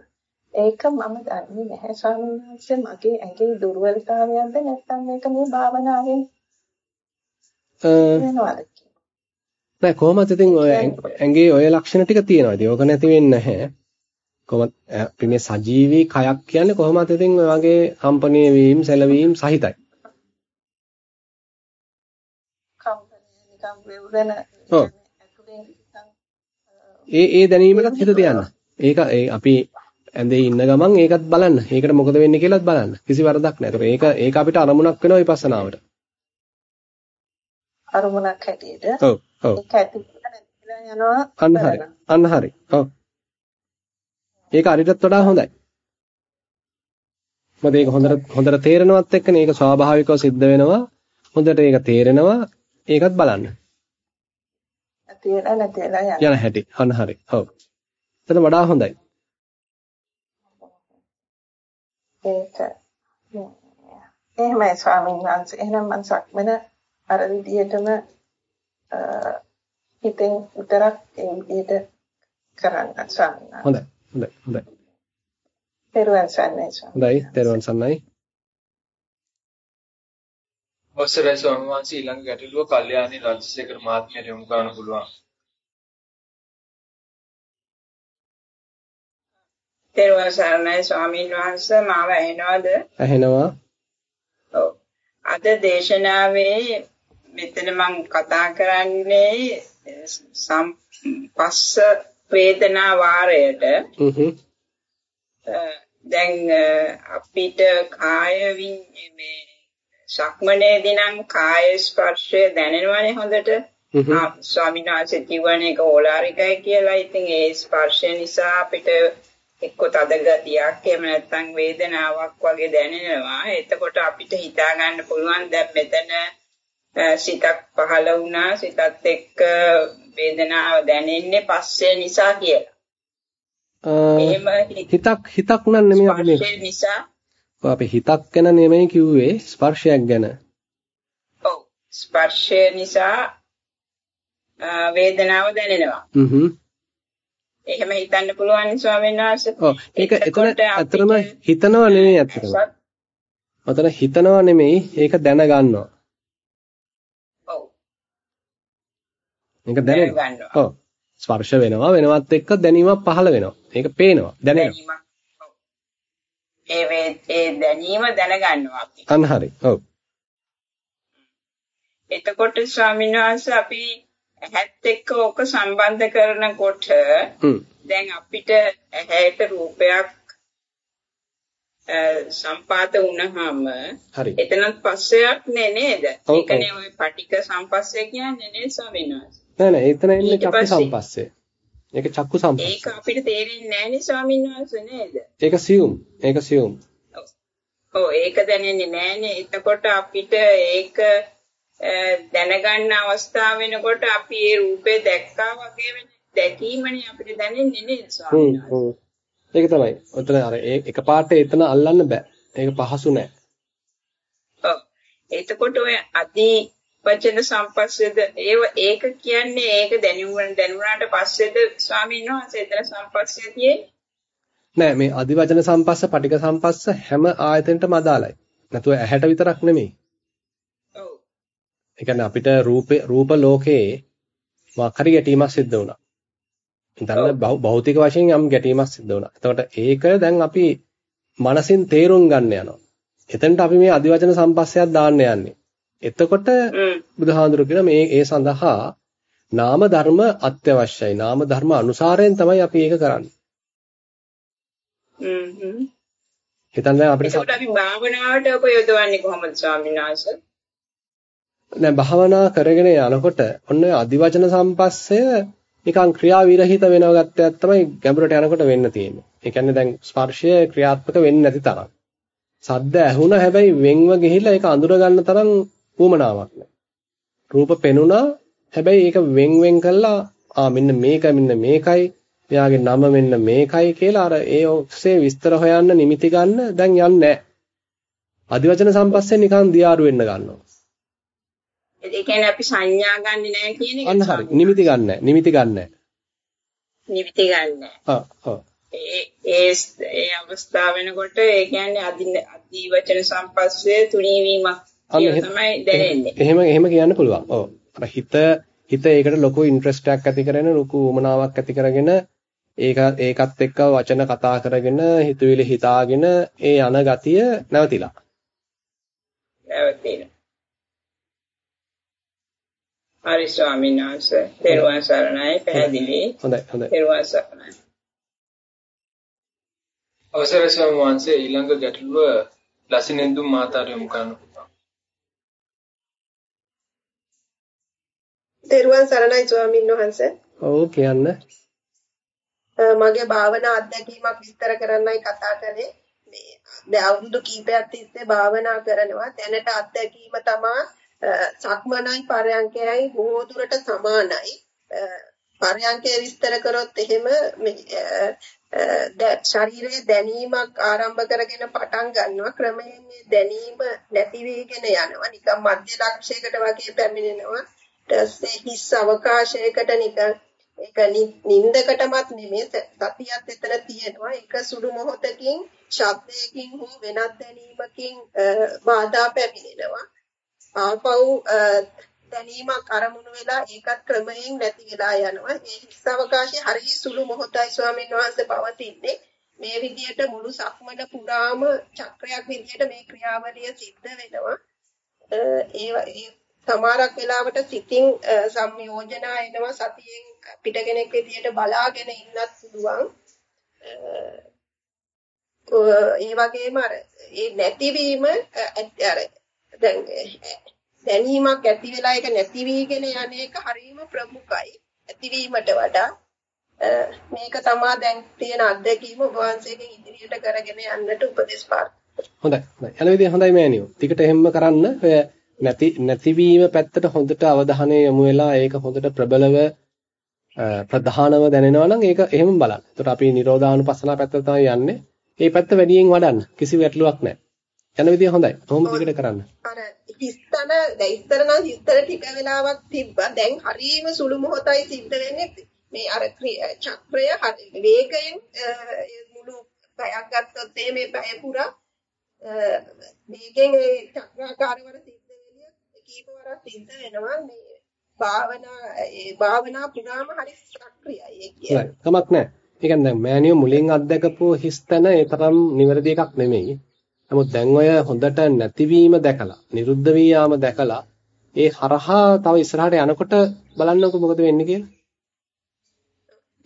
ඒක මම දන්නේ නැහැ ස්වාමීන් වහන්සේ මගේ ඇඟේ දුර්වලතාවයක්ද නැත්නම් මේක මේ භාවනාවෙන් වෙනවද නෑ කොහොමද ඉතින් ඔය ඇඟේ ඔය ලක්ෂණ ටික තියෙනවා. ඉතින් ඕක නැති වෙන්නේ නැහැ. කොහොමද අපි මේ සජීවී කයක් කියන්නේ කොහොමද ඉතින් ඔය වගේ කම්පණය වීම, සැලවීම සහිතයි. කම්පනිය නිකන් නිකන් ඒ ඒ දැනීමකට හිත තියන්න. ඒක ඒ අපි ඇඳේ ඉන්න ගමන් ඒකත් බලන්න. ඒකට මොකද වෙන්නේ කියලාත් බලන්න. කිසි වරදක් නැහැ. ඒක ඒක අපිට අරමුණක් වෙනවා විපස්සනාවට. අරමුණක් හැටියට ඔව් ඔව්. ඒක නැතිලා යනවා අන්න හරි. අන්න හරි. ඔව්. ඒක අරිටත් වඩා හොඳයි. මොකද ඒක හොඳට හොඳට තේරෙනවත් එක්කනේ ඒක ස්වාභාවිකව සිද්ධ වෙනවා. හොඳට ඒක තේරෙනවා. ඒකත් බලන්න. නැතිලා යනවා යන හැටි. අන්න හරි. ඔව්. එතන වඩා හොඳයි. ඒක. එහෙමයි ස්වාමීන් වහන්සේ එහෙනම් මම සක්මන අර විදිහටම අ, හිතෙන් විතරක් ඒ විදිහට කරන්න ස්වාමීන් වහන්සේ හොඳයි. හොඳයි. හොඳයි. පෙරවන් සන්නේ ස්වාමීන් හොඳයි. තෙරුවන් සරණයි. අවසරයි ස්වාමීන් වහන්සේ ඊළඟ ගැටලුව කල්යාණි රජසේකර මහත්මයාට යොමු කරන්න පුළුවන්. තෙරුවන් සරණයි ස්වාමීන් වහන්සේ මාව ඇහෙනවද? ඇහෙනවා. ඔව්. අද දේශනාවේ මෙතන මම කතා කරන්නේ සම්පස්ස වේදනා වාරයට දැන් අපිට කාය මේ සක්මනේදී නම් කාය ස්පර්ශය දැනෙනවනේ හොඳට. ස්වාමීන් වහන්සේ කිව්වනේ ඒක ඕලාරිකයි කියලා. ඉතින් ඒ ස්පර්ශය නිසා අපිට එක්ක තද ගතියක් එහෙම නැත්නම් වේදනාවක් වගේ දැනෙනවා. එතකොට අපිට හිතා ගන්න පුළුවන් දැන් මෙතන සිතක් පහළ වුණා. සිතත් එක්ක වේදනාව දැනෙන්නේ පස්සේ නිසා කියලා. එහෙම හිත- හිතක් හිතක් නන් නෙමෙයි අපි මේ නිසා අපි හිතක් ගැන නෙමෙයි කිව්වේ ස්පර්ශයක් ගැන. ඔව් ස්පර්ශය නිසා වේදනාව දැනෙනවා. හ්ම් එහෙම හිතන්න පුළුවන් ස්වාමීන් වහන්සේ. ඔව් ඒක එතකොට අපිට හිතනව නෙමෙයි. සත්- ඔතන හිතනව නෙමෙයි ඒක දැනගන්නවා. ඔව් ඒක. දැනගන්නවා. ඔව්. ස්පර්ශ වෙනවා වෙනවත් එක්ක දැනීමක් පහළ වෙනවා. ඒක පේනවා දැනෙනවා. ඒ ඒ දැනීම දැනගන්නවා අපි. අන්න හරි. ඔව්. එතකොට ස්වාමීන් වහන්සේ අපි ඇහත් එක්ක ඕක සම්බන්ධ කරනකොට. දැන් අපිට ඇහැට රූපයක් සම්පාත වුණාම. එතනත් පස්සයක් නේ නේද? ඒකනේ ওই පටික සම්පස්සේ කියන්නේ නේද ස්වාමීන් වහන්සේ? නෑ නෑ එතන එන්නේ චක්ක පස්සේ? සම්පස්සේ. ඒක චක්කු සම්පස්ස. ඒක අපිට තේරෙන්නේ නැහැනේ ස්වාමීන් වහන්සේ නේද? ඒක සියුම්. ඒක සියුම්. ඔව් ඒක දැනෙන්නේ නැහැනේ. එතකොට අපිට ඒක දැනගන්න අවස්ථාව වෙනකොට අපි ඒ රූපේ දැක්කා වගේ වෙන දැකීමනේ අපිට දැනෙන්නේ නේද ස්වාමීන් වහන්සේ? ඒක තමයි. ඔතන අර එකපාරට එතන අල්ලන්න බෑ. ඒක පහසු නෑ. ඔව්. එතකොට ඔය අදී වචන සම්පස්සේද ඒව ඒක කියන්නේ ඒක දැනුම් දැනුණාට පස්සේද ස්වාමීන් වහන්සේ එතන සම්පස්සේ තියෙන්නේ නෑ මේ අදි වචන සම්පස්ස පටික සම්පස්ස හැම ආයතනෙටම අදාළයි. නැතුව ඇහැට විතරක් නෙමෙයි. ඒ කියන්නේ අපිට රූපේ රූප ලෝකයේ මාකරි ගැටීමක් සිද්ධ වුණා. හිතන්න භෞතික වශයෙන් යම් ගැටීමක් සිද්ධ වුණා. එතකොට ඒක දැන් අපි මනසින් තේරුම් ගන්න යනවා. එතනට අපි මේ අදිවචන සම්පස්සයක් දාන්න යන්නේ. එතකොට බුදුහාඳුර කියන මේ ඒ සඳහා නාම ධර්ම අත්‍යවශ්‍යයි. නාම ධර්ම අනුසාරයෙන් තමයි අපි ඒක කරන්නේ. හ්ම් හ්ම්. හිතන්න අපිට අපි භාවනාවට උපයොදවන්නේ කොහොමද ස්වාමීන් වහන්සේ? නෑ භාවනා කරගෙන යනකොට ඔන්න අදිවචන සම්පස්සය නිකන් ක්‍රියා විරහිත වෙනව ගත්තයක් තමයි ගැඹුරට යනකොට වෙන්න තියෙන්නේ. ඒ කියන්නේ දැන් ස්පර්ශය ක්‍රියාත්මක වෙන්නේ නැති තරම්. සද්ද ඇහුණා හැබැයි වෙන්ව ගිහිල්ලා ඒක අඳුර ගන්න තරම් උවමනාවක් නැහැ. රූප පෙනුණා හැබැයි ඒක වෙන් වෙන් කළා ආ මෙන්න මේක මෙන්න මේකයි එයාගේ නම මෙන්න මේකයි කියලා අර ඒ ඔස්සේ විස්තර හොයන්න නිමිති ගන්න දැන් යන්නේ නැහැ. අදිවචන සම්පස්සේ නිකන් දියාරු වෙන්න ගන්නවා. ඒ කියන්නේ අපි සංඥා ගන්නෙ නැහැ කියන එක. අන්න හරි. නිමිති ගන්නෑ. නිමිති ගන්නෑ. නිමිති ගන්නෑ. ඔව්. ඒ ඒ ඒ අවස්ථාව වෙනකොට ඒ කියන්නේ අදි අදි වචන සම්පස්සේ තුනී වීමක් තමයි දැනෙන්නේ. එහෙම එහෙම කියන්න පුළුවන්. ඔව්. අර හිත හිත ඒකට ලොකු ඉන්ට්‍රස්ට් එකක් ඇති කරගෙන ලොකු උමනාවක් ඇති කරගෙන ඒක ඒකත් එක්ක වචන කතා කරගෙන හිතුවිලි හිතාගෙන ඒ යන ගතිය නැවතිලා. නැවතිලා. හරි ස්වාමීන් වහන්සේ පෙරවන් සරණයි පැහැදිලි. හොඳයි හොඳයි. පෙරවන් සරණයි. අවසරයි ස්වාමීන් වහන්සේ ඊළඟ ගැටලුව ලසිනෙන්දු මාතාට යොමු කරනවා. තෙරුවන් සරණයි ස්වාමීන් වහන්සේ. ඔව් කියන්න. මගේ භාවනා අත්දැකීමක් විස්තර කරන්නයි කතා කරේ. මේ දැන් අවුරුදු කීපයක් තිස්සේ භාවනා කරනවා. දැනට අත්දැකීම තමයි සක්මනයි පරයන්කයයි බොහෝ දුරට සමානයි. පරයන්කය විස්තර කරොත් එහෙම ශරීරයේ දැනීමක් ආරම්භ කරගෙන පටන් ගන්නවා. ක්‍රමයෙන් මේ දැනීම නැති වෙගෙන යනවා. නිකන් මධ්‍ය ලක්ෂයකට වගේ පැමිණෙනවා. ඊටසේ හිස් අවකාශයකට නිකන් ඒක නින්දකටමත් නෙමෙයි. සතියත් එතන තියෙනවා. ඒක සුළු මොහොතකින් ශබ්දයකින් හෝ වෙනත් දැනීමකින් බාධා පැමිණෙනවා. ආපහු දැනීමක් අරමුණු වෙලා ඒකත් ක්‍රමයෙන් නැති වෙලා යනවා. ඒ හිස් අවකාශයේ හරිය සුළු මොහොතයි ස්වාමීන් වහන්සේ පවතින්නේ. මේ විදිහට මුළු සක්මන පුරාම චක්‍රයක් විදිහට මේ ක්‍රියාවලිය සිද්ධ වෙනවා. ඒ සමහරක් වෙලාවට සිතින් සංයෝජනා එනවා සතියෙන් පිටගෙනෙක් විදිහට බලාගෙන ඉන්නත් පුළුවන්. ඒ වගේම අර ඒ නැතිවීම අර දැන් දැනීමක් ඇති වෙලා ඒක නැති වීගෙන යන එක හරීම ප්‍රමුඛයි. ඇතිවීමට වඩා මේක තමයි දැන් තියෙන අත්දැකීම වහන්සේගෙන් ඉදිරියට කරගෙන යන්නට උපදෙස් පාර්ථ. හොඳයි. හොඳයි. යන විදිය හොඳයි මෑනියෝ. ටිකට එහෙම්ම කරන්න. ඔය නැති නැතිවීම පැත්තට හොඳට අවධානය යොමු වෙලා ඒක හොඳට ප්‍රබලව ප්‍රධානව දැනෙනවා නම් ඒක එහෙම බලන්න. එතකොට අපි නිරෝධානුපස්සනා පැත්තට තමයි යන්නේ. මේ පැත්ත වැඩියෙන් වඩන්න. කිසි වැටලුවක් නැහැ. යන විදිය හොඳයි. කොහොම දිගට කරන්න. අර හිස්තන දැන් ඉස්සර නම් හිස්තන ටික වෙලාවක් තිබ්බා. දැන් හරීම සුළු මොහොතයි සිද්ධ වෙන්නේ. මේ අර චක්‍රය වේගයෙන් මුළු පැයක් ගත්තොත් මේ පැය පුරා මේකෙන් ඒ චක්‍රාකාරවල සිද්ධ වෙන්නේ කීපවරක් සිද්ධ වෙනවා මේ භාවනා ඒ භාවනා පුරාම හරි සක්‍රියයි. කමක් නැහැ. ඒ කියන්නේ දැන් මෑනියෝ මුලින් අත්දකපු හිස්තන ඒ තරම් නිවැරදි එකක් නෙමෙයි. නමුත් දැන් ඔය හොඳට නැතිවීම දැකලා, නිරුද්ධ වී යාම දැකලා, ඒ හරහා තව ඉස්සරහට යනකොට බලන්නකො මොකද වෙන්නේ කියලා.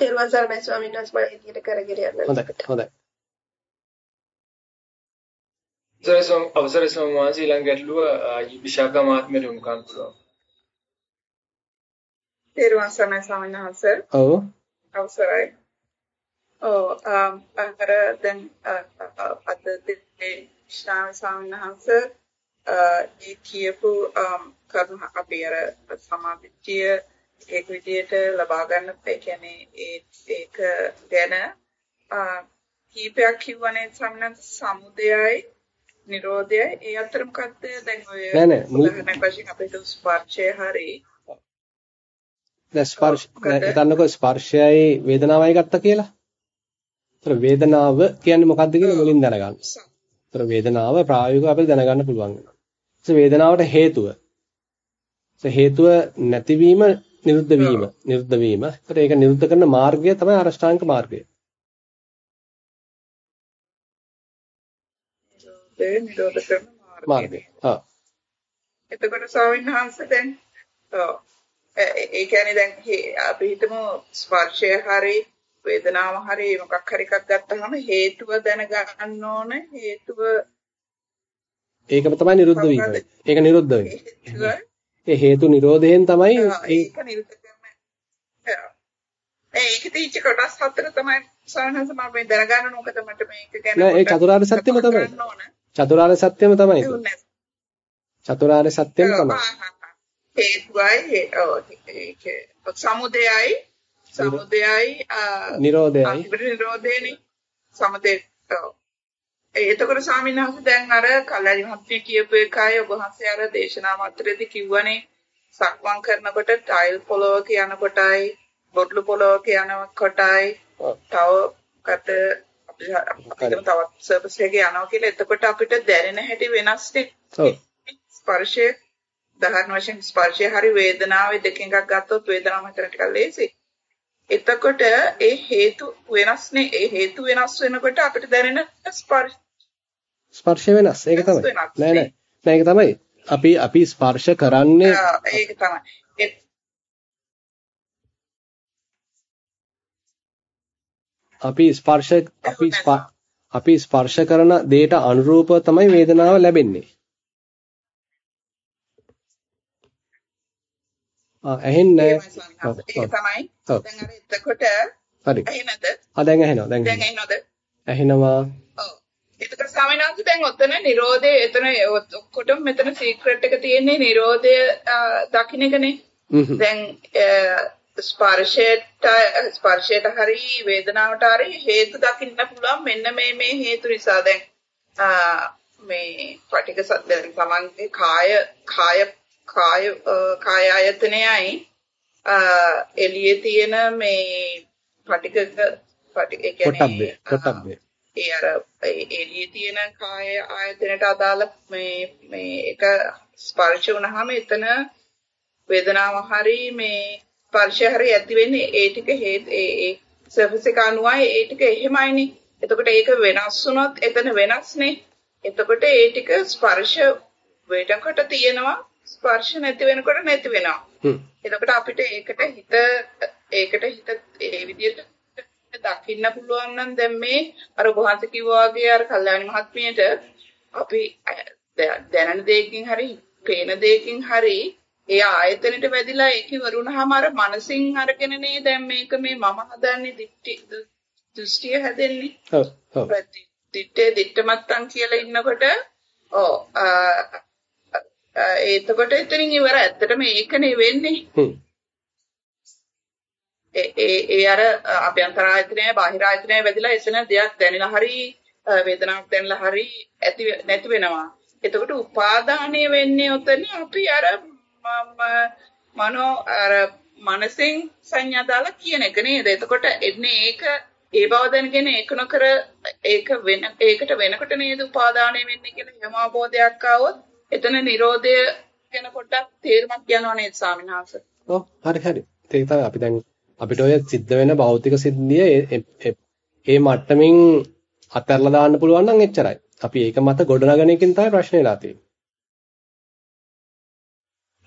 තෙරුවන් සරණයි ස්වාමීන් වහන්සේ මම ඉදිරියට කරගෙන යන්න. හොඳයි. හොඳයි. අවසරයි ස්වාමීන් ඊළඟ ගැටලුව විශාඛා මහත්මියට යොමු කරන්න පුළුවන්. තෙරුවන් සරණයි ස්වාමීන් වහන්සේ. ඔව්. අවසරයි. ඔව් අර දැන් අද දේශනා ස්වාමීන් වහන්සේ ඒ කියපු කරුණ අපි අර සමාධිය ඒක විදිහට ලබා ගන්න ඒ කියන්නේ ඒ ඒක ගැන කීපයක් කිව්වනේ සම්නත් සමුදයයි නිරෝධයයි. ඒ අතර මොකද්ද? දැන් ඔය නෑ නෑ. මුලින්ම වශයෙන් අපිට ස්පර්ශය හරි. දැන් ස්පර්ශ හිතන්නකෝ ස්පර්ශයයි වේදනාවයි ගත්තා කියලා. ඒතර වේදනාව කියන්නේ මොකද්ද කියලා මුලින් දැනගන්න. ඒතර වේදනාව ප්‍රායෝගිකව අපිට දැනගන්න පුළුවන් වෙනවා. ඒ වේදනාවට හේතුව. ඒ හේතුව නැතිවීම නිරුද්ධ වීම. නිරුද්ධ වීම. ඒතර ඒක නිරුද්ධ කරන මාර්ගය තමයි අරෂ්ඨාංග මාර්ගය. ඒ නිරෝධ කරන මාර්ගය. ආ. එතකොට ස්වාමීන් වහන්සේ දැන් ඒ කියන්නේ දැන් අපි හිතමු ස්පර්ශය හරි වේදනාව හරි මොකක් හරි එකක් ගත්තාම හේතුව දැනගන්න ඕන හේතුව ඒකම තමයි නිරුද්ධ වීම. ඒක නිරුද්ධ වෙන්නේ. ඒ හේතු නිරෝධයෙන් තමයි ඒක නිරුද්ධ කරන්නේ. ඒක තීච්ච කොටස් හතර තමයි සාහනස මම මේ දැනගන්න ඕක තමයි මේක ගැන නෑ ඒ චතුරාර්ය සත්‍යම තමයි. චතුරාර්ය සත්‍යම තමයි. චතුරාර්ය සත්‍යම තමයි. හේතුවයි ඒක සමුදයයි සමුදයයි නිරෝධයයි. නිරෝධයනේ සමුදේ එතකොට ස්වාමීන් වහන්සේ දැන් අර කල්ලාරි මහත්මිය කියපු එකයි ඔබ වහන්සේ අර දේශනා මාත්‍රයේදී කිව්වනේ සක්මන් කරනකොට ටයිල් පොලවක යනකොටයි බොට්ලු පොලවක යනකොටයි තව කට අපිට තවත් සර්විස් එකේ යනවා කියලා. එතකොට අපිට දැනෙන හැටි වෙනස් ස්පර්ශය උදාහරණ වශයෙන් ස්පර්ශය හරි වේදනාවේ දෙකෙන් එකක් ගත්තොත් වේදනාව හිතන ටිකක් ලේසි. එතකොට ඒ හේතු වෙනස්නේ ඒ හේතු වෙනස් වෙනකොට අපිට දැනෙන ස්පර්ශ ස්පර්ශය වෙනස්. ඒක තමයි. නෑ නෑ. නෑ ඒක තමයි. අපි අපි ස්පර්ශ කරන්නේ ඒක තමයි. අපි ස්පර්ශ අපි අපි ස්පර්ශ කරන දෙයට අනුරූපව තමයි වේදනාව ලැබෙන්නේ. ඇහෙන්නේ නැහැ. ඒක තමයි. දැන් අර එතකොට හරි. ඇහෙනද? ආ දැන් ඇහෙනවා. දැන් ඇහෙනවද? ඇහෙනවා. ඔව්. එතකොට ස්වාමීනාත් දැන් ඔතන Nirodhe එතන ඔක්කොටම මෙතන සීක්‍රට් එක තියෙන්නේ Nirodhe දකින්න එකනේ. දැන් ස්පර්ශයට ස්පර්ශයට හරි වේදනාවට හරි හේතු දකින්න පුළුවන් මෙන්න මේ මේ හේතු නිසා දැන් මේ පටික සද්දෙන් තමන්ගේ කාය කාය කාය කාය ආයතනයයි එළියේ තියෙන මේ පටිකක පටික ඒ කියන්නේ කොටබ්බේ ඒ අර එළියේ තියෙන කාය ආයතනයට අදාළ මේ මේ එක ස්පර්ශ වුණාම එතන වේදනාව හරි මේ ස්පර්ශය හරි ඇති වෙන්නේ ඒ ටික ඒ ඒ සර්ෆස් එක අනුවයි ඒ ටික එහෙමයිනේ. එතකොට ඒක වෙනස් වුණොත් එතන වෙනස්නේ. එතකොට ඒ ටික ස්පර්ශ වෙනකොට තියෙනවා ස්පර්ශ නැති වෙනකොට නැති වෙනවා. එතකොට අපිට ඒකට හිත ඒකට හිත ඒ විදිහට දකින්න පුළුවන් නම් දැන් මේ අර වහන්ස කිව්වා වගේ අර කල්යාණි මහත්මියට අපි දැනන දෙයකින් හරි පේන දෙයකින් හරි ඒ ආයතනෙට වැදිලා ඒක ඉවරුනහම අර මනසින් අරගෙනනේ දැන් මේක මේ මම හදන්නේ දිට්ටි දෘෂ්ටිය හැදෙන්නේ. ඔව් ඔව්. දිට්ටේ දිට්ටමත්තන් කියලා ඉන්නකොට ඔව් එතකොට එතනින් ඉවර ඇත්තටම ඒකනේ වෙන්නේ. ඒ ඒ අර අභ්‍යන්තර ආයතනය බාහිර ආයතනය වැදිලා එසන දෙයක් දැනෙලා හරි වේදනාවක් දැනෙලා හරි ඇති නැති වෙනවා. එතකොට උපාදානය වෙන්නේ ඔතන අපි අර මනෝ අර මනසෙන් සංඥා දාලා කියන එක නේද? එතකොට එන්නේ ඒක ඒ බව දැනගෙන ඒක නොකර ඒක වෙන ඒකට වෙනකොට නේද උපාදානය වෙන්නේ කියලා හැම අවබෝධයක් ආවොත් එතන Nirodha ගැන පොඩ්ඩක් තේරුමක් යනවා නේද ස්වාමීන් වහන්සේ? ඔව් හරි හරි. ඒක තමයි අපි දැන් අපිට ඔය සිද්ධ වෙන භෞතික සිද්ධිය ඒ මට්ටමින් අත්හැරලා දාන්න පුළුවන් නම් එච්චරයි. අපි ඒක මත ගොඩනගන එකකින් තමයි ප්‍රශ්නේ වෙලා තියෙන්නේ.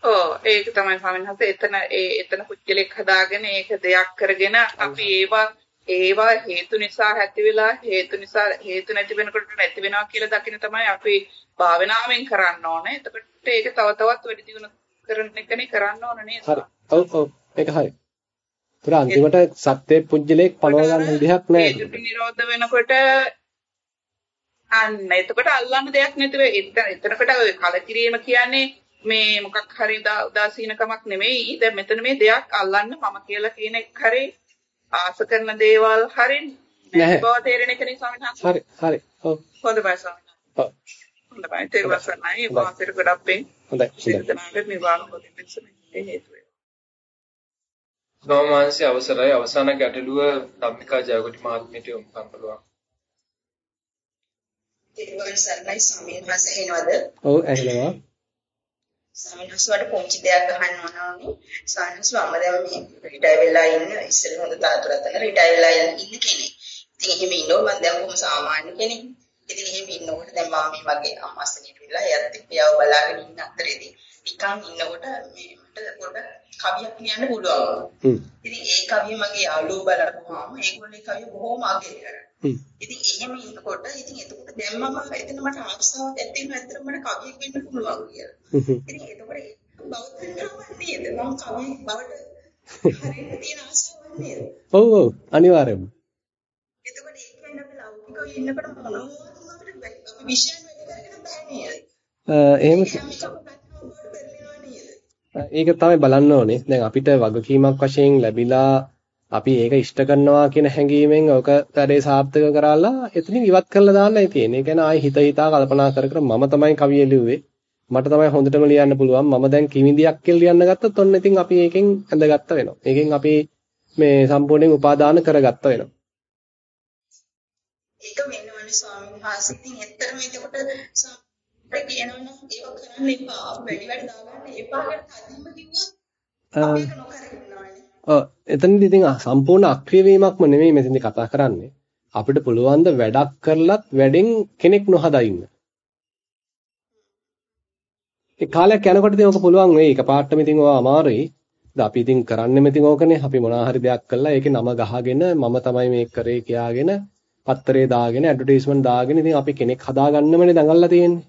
ඔව් ඒක තමයි ස්වාමීන් වහන්සේ එතන ඒ එතන කුච්චලෙක් හදාගෙන ඒක දෙයක් කරගෙන අපි ඒවා ඒවා හේතු නිසා ඇති වෙලා හේතු නිසා හේතු නැති වෙනකොට නැති වෙනවා කියලා දකින්න තමයි අපි භාවනාවෙන් කරන්න ඕනේ. එතකොට ඒක තව තවත් වැඩි දියුණු කරන එකනේ කරන්න ඕන නේද? හරි. ඔව් ඔව් ඒක හරි. ඒතර අන්තිමට සත්‍ය පුජ්‍යලයක් පනව ගන්න විදිහක් නැහැ. ඒ දුටු නිරෝධ වෙනකොට අන්න එතකොට අල්ලන්න දෙයක් නැතුව එතනකට කලකිරීම කියන්නේ මේ මොකක් හරි උදාසීනකමක් නෙමෙයි. දැන් මෙතන මේ දෙයක් අල්ලන්න මම කියලා කියන එක හරි ආස කරන දේවල් හරි නැහැ. බව තේරෙන එක නිසා ස්වාමීන් හරි හරි. ඔව්. හොඳයි ස්වාමීන් ඔව්. හොඳයි තේරුවසන්නයි වාසිර ගොඩක් පෙන්. හොඳයි. හොඳයි. නිවාන පොදින් හේතු ස්වාමීන් අවසරයි අවසාන ගැටලුව ධම්මිකා ජයකොටි මහත්මියට යොමු කරන්න පුළුවන්. තේරුවන් සර්ණයි ස්වාමීන් වහන්සේ එනවද? ඔව් ඇහෙනවා. ස්වාමීන් වහන්සේට පොන්චි දෙයක් අහන්න ඕනෝනේ. ස්වාමීන් වහන්සේ මම දැන් මේ රිටයර් වෙලා ඉන්න ඉස්සෙල් හොඳ තාතුරක් තන රිටයර් වෙලා ඉන්න කෙනෙක්. ඉතින් එහෙම ඉන්නව මම දැන් කොහොම සාමාන්‍ය කෙනෙක්. ඉතින් එහෙම ඉන්නකොට දැන් මම මේ වගේ අම්මාස්සගෙට වෙලා එයත් එක්ක යව බලාගෙන ඉන්න අතරේදී නිකන් ඉන්නකොට මේ මට පොඩ කවියක් කියන්න පුළුවන්. ඉතින් ඒ කවිය මගේ යාළුවෝ බලපුවාම ඒගොල්ලෝ කවිය බොහොම අගය කරා. ඉතින් එහෙම ඉන්නකොට ඉතින් එතකොට දැන් මම එතන මට ආසාවක් ඇති වෙනවා ඇත්තට මට කවියක් වෙන්න පුළුවන් කියලා. ඉතින් එතකොට බෞද්ධකම නේද මම කවිය බවට හරියට තියෙන ආසාවක් නේද? ඔව් ඔව් අනිවාර්යයෙන්ම. එතකොට ඒක වෙන අපි ලෞකිකව ඉන්නකොට මොනවද අපිට අපි විශ්යන් වැඩ කරගෙන බෑ නේද? ඒක තමයි බලන්න ඕනේ. දැන් අපිට වගකීමක් වශයෙන් ලැබිලා අපි ඒක ඉෂ්ට කරනවා කියන හැඟීමෙන් ඔක වැඩේ සාර්ථක කරලා එතනින් ඉවත් කරලා දාන්නයි තියෙන්නේ. ඒ කියන්නේ ආයි හිත හිතා කල්පනා කර කර මම තමයි කවිය ලිව්වේ. මට තමයි හොඳටම ලියන්න පුළුවන්. මම දැන් කිමිදියක් කියලා ලියන්න ගත්තොත් ඔන්න ඉතින් අපි ඒකෙන් ඇඳගත්ත වෙනවා. ඒකෙන් අපි මේ සම්පූර්ණයෙන් උපාදාන කරගත්ත වෙනවා. ඒක වෙනවනේ ස්වාමීන් වහන්සේ. ඉතින් ඇත්තටම එතකොට අපිට කියනවනම් ඒක කරන්න එපා. වැඩි වැඩි දාගන්න එපා කියලා තදින්ම කිව්වොත් අපි ඒක නොකර ඉන්නවනේ. ඔව් එතනදී ඉතින් සම්පූර්ණ අක්‍රිය වීමක්ම නෙමෙයි මෙතනදී කතා කරන්නේ. අපිට පුළුවන් ද වැඩක් කරලත් වැඩෙන් කෙනෙක් නොහදා ඉන්න. ඒ කාලයක් යනකොට ඉතින් ඔක පුළුවන් වෙයි. එකපාරටම ඉතින් ඔය අමාරුයි. අපි ඉතින් කරන්නෙම ඉතින් ඕකනේ. අපි මොනවා හරි දෙයක් කළා ඒකේ නම ගහගෙන මම තමයි මේක කරේ කියාගෙන පත්තරේ දාගෙන ඇඩ්වර්ටයිස්මන්ට් දාගෙන ඉතින් අපි කෙනෙක් හදාගන්නමනේ දඟල්ලා තියෙන්නේ.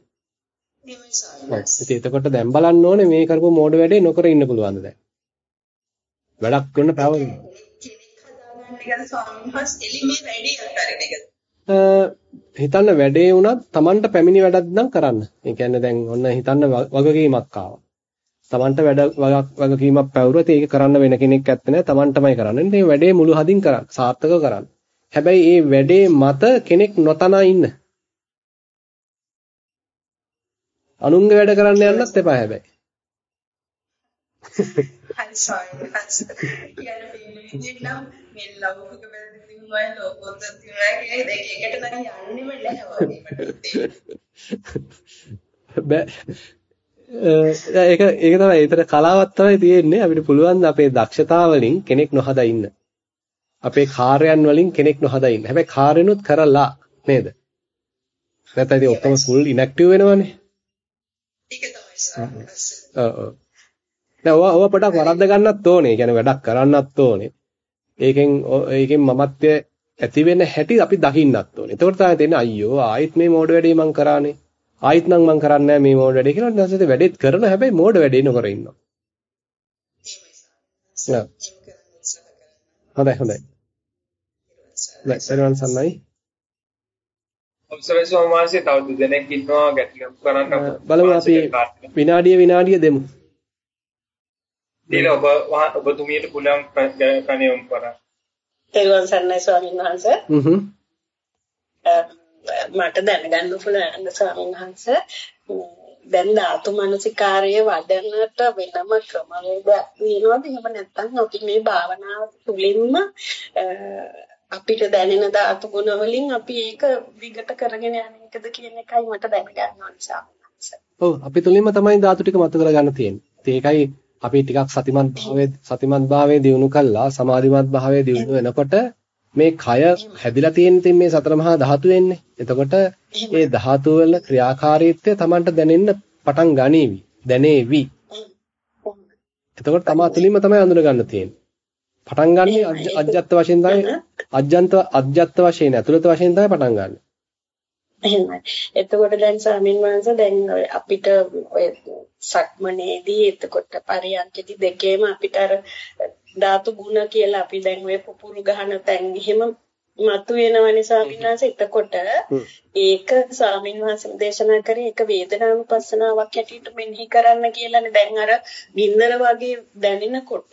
ඉතින් එතකොට දැන් බලන්න ඕනේ මේ කරපු මෝඩ වැඩේ නොකර ඉන්න පුළුවන්ද දැන්. වැඩක් කරන පැවරි. හිතන්න වැඩේ වුණත් Tamanට පැමිණි වැඩක් නම් කරන්න. ඒ කියන්නේ දැන් ඔන්න හිතන්න වගකීමක් ආවා. Tamanට වැඩ වගකීමක් පැවරුවත් ඒක කරන්න වෙන කෙනෙක් ඇත්ත නැහැ. Tamanටමයි කරන්න. මේ වැඩේ මුළු හදින් කරන්න. සාර්ථකව කරන්න. හැබැයි මේ වැඩේ මත කෙනෙක් නොතනා ඉන්න. අනුන්ගේ වැඩ කරන්න යන්නත් එපා හැබැයි. හරි සෝයි හරි. කියන්නේ නම් මේ ලෞකික වල ලෝකෝත්තර කියන දෙක එකට නම් යන්නෙම නැහැ බෑ. ඒක ඒක තමයි ඒතර කලාවක් තමයි තියෙන්නේ අපිට පුළුවන් අපේ දක්ෂතා වලින් කෙනෙක් නොහදා ඉන්න. අපේ කාර්යයන් වලින් කෙනෙක් නොහදා ඉන්න. හැබැයි කාර්යනුත් කරලා නේද? නැත්නම් ඉතින් ඔක්කොම ෆුල් ඉනැක්ටිව් වෙනවනේ. ඒක තමයි ඔව් ඔව්. දැන් ඔව ඔව පොඩක් වරද්ද ගන්නත් ඕනේ. කියන්නේ වැඩක් කරන්නත් ඕනේ. ඒකෙන් ඒකෙන් මමත්වය ඇති වෙන හැටි අපි දකින්නත් ඕනේ. එතකොට තමයි තේරෙන්නේ අයියෝ ආයෙත් මේ මෝඩ වැඩේ මං කරානේ. ආයෙත් නම් මං කරන්නේ මේ මෝඩ වැඩේ කියලා. ඊට පස්සේ වැඩේත් කරන හැබැයි මෝඩ වැඩේ නොකර ඉන්නවා. හොඳයි හොඳයි. ලැක්සරවන් සන්නයි. අවසරයි ස්වාමීන් වහන්සේ තව දෙනෙක් ඉන්නවා ගැටලු කරන්න බලමු අපි විනාඩිය විනාඩිය දෙමු. දීලා ඔබ ඔබතුමියට පුළුවන් කණියම් කරා. තෙරුවන් සරණයි ස්වාමීන් වහන්සේ. හ්ම් මට දැනගන්න පුළුවන් ස්වාමීන් වහන්සේ දැන් ධාතු මනසිකාරයේ වඩනට වෙනම ක්‍රමවේදයක් වෙනවද එහෙම නැත්නම් අපි මේ භාවනාව තුළින්ම අපිට දැනෙන ධාතු ගුණ වලින් අපි ඒක විගත කරගෙන යන එකද කියන එකයි මට දැනගන්න ඕනේ ඔව් අපි තුලින්ම තමයි ධාතු ටික මත කරගන්න තියෙන්නේ. ඒකයි අපි ටිකක් සතිමත් භාවයේ සතිමත් භාවයේ දියුණු කළා සමාධිමත් භාවයේ දියුණු වෙනකොට මේ කය හැදිලා තියෙන තින් මේ සතර මහා ධාතු වෙන්නේ. එතකොට මේ ධාතු වල ක්‍රියාකාරීත්වය Tamanට දැනෙන්න පටන් ගනීවි. දැනේවි. එතකොට තමා තුලින්ම තමයි අඳුන ගන්න තියෙන්නේ. පටන් ගන්නේ අජ්ජත් වශයෙන් තමයි අජ්ජන්ත අජ්ජත් වශයෙන් ඇතුළත වශයෙන් තමයි පටන් ගන්න. එහෙමයි. එතකොට දැන් ස්වාමීන් වහන්සේ දැන් අපිට ඔය සක්මනේදී එතකොට පරියන්කෙදි දෙකේම අපිට අර ධාතු ගුණ කියලා අපි දැන් ඔය පුපුරු ගහන තැන් එහෙම මතුවෙනවනේ ස්වාමීන් වහන්සේ එතකොට ඒක ස්වාමීන් වහන්සේ දේශනා කරේ ඒක වේදනානුපස්සනාවක් හැටියට මෙනෙහි කරන්න කියලානේ. දැන් අර බින්දර වගේ දැනෙනකොට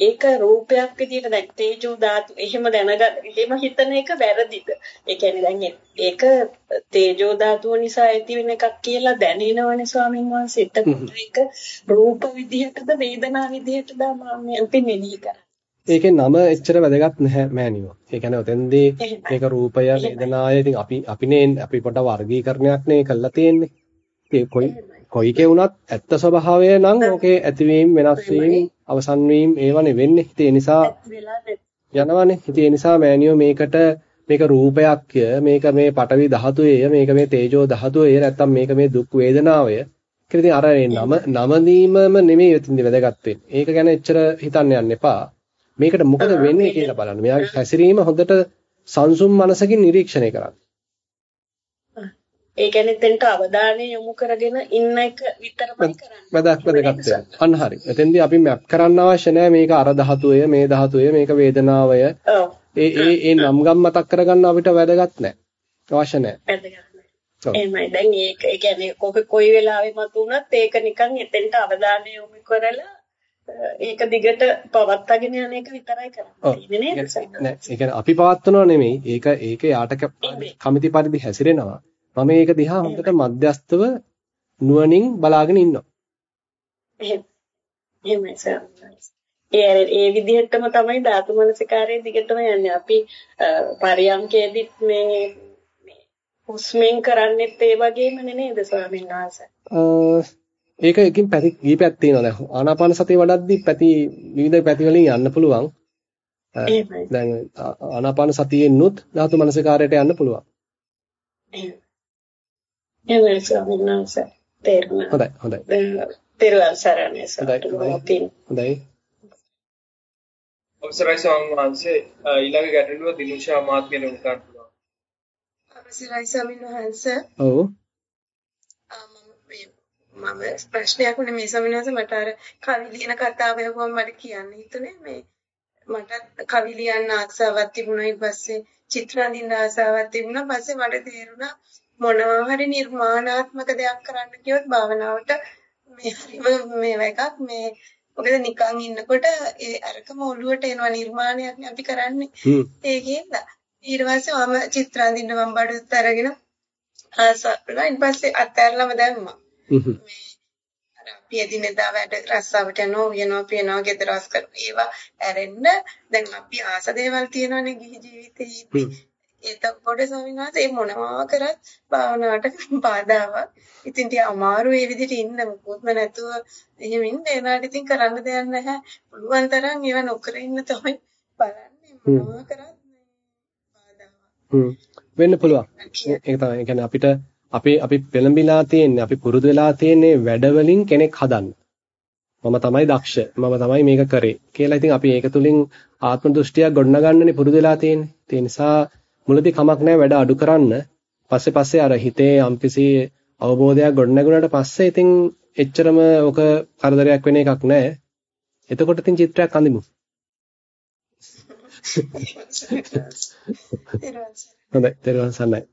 ඒක රූපයක් විදිහට දැන් තේජෝ ධාතු එහෙම දැනගන්න එහෙම හිතන එක වැරදිද? ඒ කියන්නේ දැන් ඒක තේජෝ ධාතුව නිසා ඇති වෙන එකක් කියලා දැනෙනවනේ ස්වාමීන් වහන්සේ. එතකොට ඒක රූප විදිහටද වේදනා විදිහටද මම අපි මෙනෙහි කරන්නේ ඒකේ නම එච්චර වැදගත් නැහැ මෑනියෝ. ඒ කියන්නේ ඔතෙන්දී මේක රූපය වේදනාය ඉතින් අපි අපිනේ අපි පොඩ වර්ගීකරණයක් නේ කරලා තියෙන්නේ. ඒ කොයි කොයිකේ වුණත් ඇත්ත ස්වභාවය නම් ඕකේ ඇතිවීම වෙනස් වීම අවසන් වීම ඒවනේ වෙන්නේ. ඒ නිසා යනවනේ. ඉතින් ඒ නිසා මෑනියෝ මේකට මේක රූපයක්ය මේක මේ පටවි ධාතුයේය මේක මේ තේජෝ ධාතුයේය නැත්තම් මේක මේ දුක් වේදනාවය කියලා ඉතින් අර නම නම දීමම නෙමෙයි එතින්දි වැදගත් වෙන්නේ. ඒක ගැන එච්චර හිතන්න යන්න එපා. මේකට මොකද වෙන්නේ කියලා බලන්න. මෙයාගේ හැසිරීම හොඳට සංසුම් මනසකින් නිරීක්ෂණය කරන්න. ඒ කියන්නේ දෙන්නට අවධානය යොමු කරගෙන ඉන්න එක විතරමයි කරන්නේ. වැදගත් වැදගත් වෙනවා. අන්න හරි. එතෙන්දී අපි මැප් කරන්න අවශ්‍ය නැහැ මේක අර ධාතුවය, මේ ධාතුවය, මේක වේදනාවය. ඒ ඒ ඒ නම් ගම් මතක් කරගන්න අපිට වැදගත් නැහැ. අවශ්‍ය නැහැ. එහෙමයි. දැන් ඒක ඒ කියන්නේ කොයි වෙලාවෙ මතුනත් ඒක නිකන් එතෙන්ට අවධානය යොමු කරලා ඒක දිගට පවත්වාගෙන යන එක විතරයි කරන්නේ. නේද? නෑ ඒ කියන්නේ අපි පවත්වනවා නෙමෙයි. ඒක ඒක යාට කමිති පරිදි හැසිරෙනවා. මම ඒක දිහා හොඳට මධ්‍යස්තව නුවණින් බලාගෙන ඉන්නවා. එහෙමයි ඒ ඒ විදිහටම තමයි ධාතු මනසිකාරයේ දිගටම යන්නේ. අපි පරියන්කේදිත් මේ හුස්මෙන් කරන්නේත් ඒ වගේම නේද ස්වාමීන් වහන්සේ ඒක එකින් පැති කීපයක් තියෙනවා දැන් ආනාපාන සතිය වඩද්දි පැති විවිධ පැති වලින් යන්න පුළුවන්. දැන් ආනාපාන සතියෙන්නුත් ධාතු මනසකාරයට යන්න පුළුවන්. එහෙමයි ස්වාමීන් වහන්සේ. තේරුණා. හොඳයි හොඳයි. තේරුවන් සරණයි සර්. හොඳයි. අවසරයි ස්වාමීන් වහන්සේ ඊළඟ ගැටලුව දිනුෂා මාත්මියට උත්තරන්න පුළුවන්. අවසරයි ස්වාමීන් වහන්සේ. ඔව්. මම ප්‍රශ්නයක් උනේ මේ ස්වාමීන් මට අර කවි ලියන කතාව ඇහුවම මට කියන්න හිතුනේ. මේ මට කවි ලියන්න ආසාවක් තිබුණා. ඊට පස්සේ චිත්‍ර අඳින්න ආසාවක් තිබුණා. පස්සේ මට තේරුණා මොනවා හරි නිර්මාණාත්මක දෙයක් කරන්න කියොත් භාවනාවට මේ මේ එකක් මේ මොකද නිකන් ඉන්නකොට ඒ අරකම ඔළුවට එනවා නිර්මාණයක් අපි කරන්නේ. ඒකෙන්ද ඊට පස්සේ මම චිත්‍ර අඳින්න මම බඩුත් අරගෙන ආසාවලා ඊට පස්සේ අත්හැරලම දැම්මා අර අපි එදිනෙදා වැඩ රස්සාවට යනවා උයනවා පියනවා ගෙදර රස් කරනවා. ඒවා ඇරෙන්න. දැන් අපි ආස දේවල් තියෙනවානේ ගිහි ජීවිතේ එතකොට ස්වාමීන් වහන්සේ මොනවා කරත් භාවනාවට (laughs) බාධාවක්. ඉතින් ටික අමාරු ඒ විදිහට ඉන්න. මොකොත්ම නැතුව එහෙම ඉන්න. ඒනාට ඉතින් කරන්න දෙයක් නැහැ. පුළුවන් තරම් ඒව නොකර ඉන්න තමයි බලන්නේ. මොනවා කරත් බාධාවක්. වෙන්න පුළුවන්. ඒක තමයි. කියන්නේ අපිට අපි අපි පෙළඹිලා තියෙන්නේ අපි පුරුදු වෙලා තියෙන්නේ වැඩවලින් කෙනෙක් හදන්න. මම තමයි දක්ෂ. මම තමයි මේක කරේ කියලා ඉතින් අපි ඒක තුලින් ආත්ම දෘෂ්ටියක් ගොඩනගන්නනේ පුරුදු වෙලා තියෙන්නේ. ඒ නිසා මුලදී කමක් නැහැ වැඩ අඩු කරන්න. පස්සේ පස්සේ අර හිතේ යම්කිසි අවබෝධයක් ගොඩනගුණාට පස්සේ ඉතින් එච්චරම ඔක කරදරයක් වෙන එකක් නැහැ. එතකොට ඉතින් චිත්‍රයක් අඳිමු. (laughs) හොඳයි, ඊට පස්සේ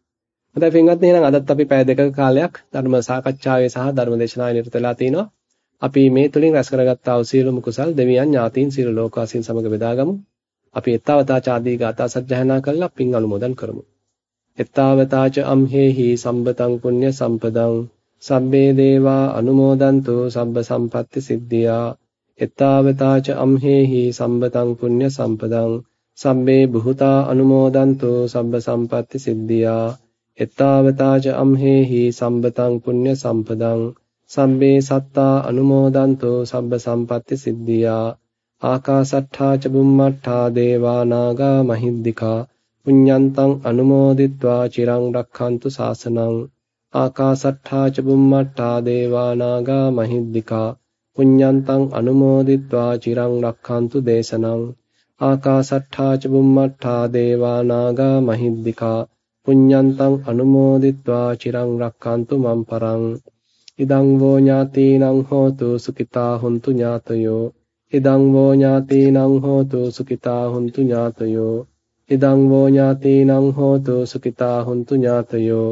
හොඳයි පින්වත්නි එහෙනම් අදත් අපි පැය දෙකක කාලයක් ධර්ම සාකච්ඡාවේ සහ ධර්ම දේශනාවේ නිරත වෙලා තිනවා. අපි මේ තුලින් රැස් කරගත්තා වූ සියලුම කුසල් දෙවියන් ඥාතීන් සියලු ලෝකවාසීන් සමග බෙදාගමු. අපි ඊත්තාවතා ചാදී ගාථා සජ්ජහනා කරලා පින් අනුමෝදන් කරමු. ඊත්තාවතාච අම්හෙහි සම්බතං පුඤ්ඤ සම්පදං සබ්බේ දේවා අනුමෝදන්තු සබ්බ සම්පatti සිද්ධියා ඊත්තාවතාච අම්හෙහි සම්බතං පුඤ්ඤ සම්පදං සබ්බේ බුහතා අනුමෝදන්තු සබ්බ සම්පatti සිද්ධියා එත්තාවතාච අම්හෙහි සම්බතං පුඤ්ඤ සම්පදං සම්බේ සත්තා අනුමෝදන්තෝ සබ්බ සම්පත්‍ති සිද්ධියා ආකාසට්ඨා ච බුම්මට්ඨා දේවා නාග මහිද්దికා පුඤ්ඤන්තං අනුමෝදිත්වා චිරං රක්ඛන්තු සාසනං ආකාසට්ඨා ච බුම්මට්ඨා දේවා නාග මහිද්దికා පුඤ්ඤන්තං අනුමෝදිත්වා චිරං රක්ඛන්තු දේශනං ආකාසට්ඨා ච බුම්මට්ඨා දේවා නාග මහිද්దికා පුඤ්ඤන්තං අනුමෝදිත්වා චිරං රක්칸තු මම් පරං. ඉදං වෝ ඥාතීනං හෝතු සුඛිතා හොන්තු ඥාතයෝ. ඉදං වෝ ඥාතීනං හෝතු සුඛිතා හුන්තු ඥාතයෝ. ඉදං වෝ ඥාතීනං හෝතු සුඛිතා හුන්තු ඥාතයෝ.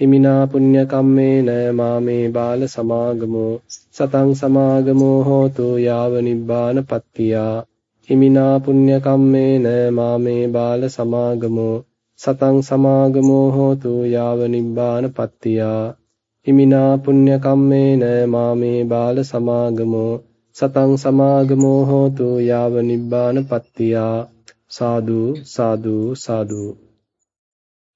හිමිනා පුඤ්ඤ කම්මේන මාමේ බාල සමාගමෝ. සතං සමාගමෝ හෝතු යාව නිබ්බාන පත්තියා. හිමිනා පුඤ්ඤ කම්මේන මාමේ බාල සමාගමෝ. සතං සමාගමෝ හෝතු යාව නිබ්බාන පත්තියා. හිමිනා පුඤ්ඤ කම්මේන මාමේ බාල සමාගමෝ. සතං සමාගමෝ හෝතු යාව නිබ්බාන පත්තියා. සාදු සාදු සාදු.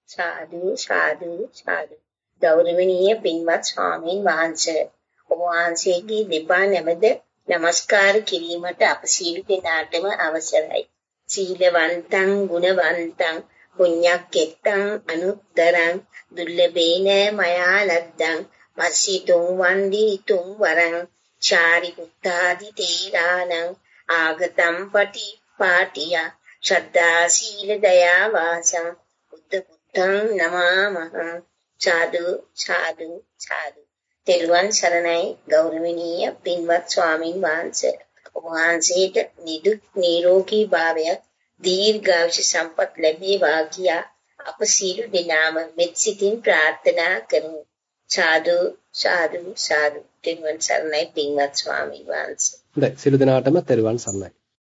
සාදු සාදු සාදු. ගෞරවනීය පින්වත් ස්වාමීන් වහන්සේ ඔබ වහන්සේගේ දෙපා නැමද নমස්කාර කිරීමට අප සීල දෙනාටම අවසරයි. සීලවන්තං ගුණවන්තං පුඤ්ඤක්කෙත්තං අනුත්තරං දුර්ලභේන මයා ලද්දං මස්සිතුං වන්දි තුං වරං චාරිපුත්තාදි තේරාණං ආගතම් පටි පාටිය ශ්‍රද්ධා සීල දයා වාසං බුද්ධ පුත්තං නමාමහ සාදු සාදු සාදු තෙරුවන් සරණයි ගෞරවනීය පින්වත් ස්වාමින් වහන්සේ ඔබ වහන්සේට නිදුක් නිරෝගී භාවය දීර්ඝායුෂ සම්පත් ලැබේවා කියා අප සියලු දෙනාම මෙත් සිතින් ප්‍රාර්ථනා කරමු සාදු සාදු සාදු තෙරුවන් සරණයි පින්වත් ස්වාමීන් වහන්සේ. හොඳයි සියලු දෙනාටම තෙරුවන් සරණයි.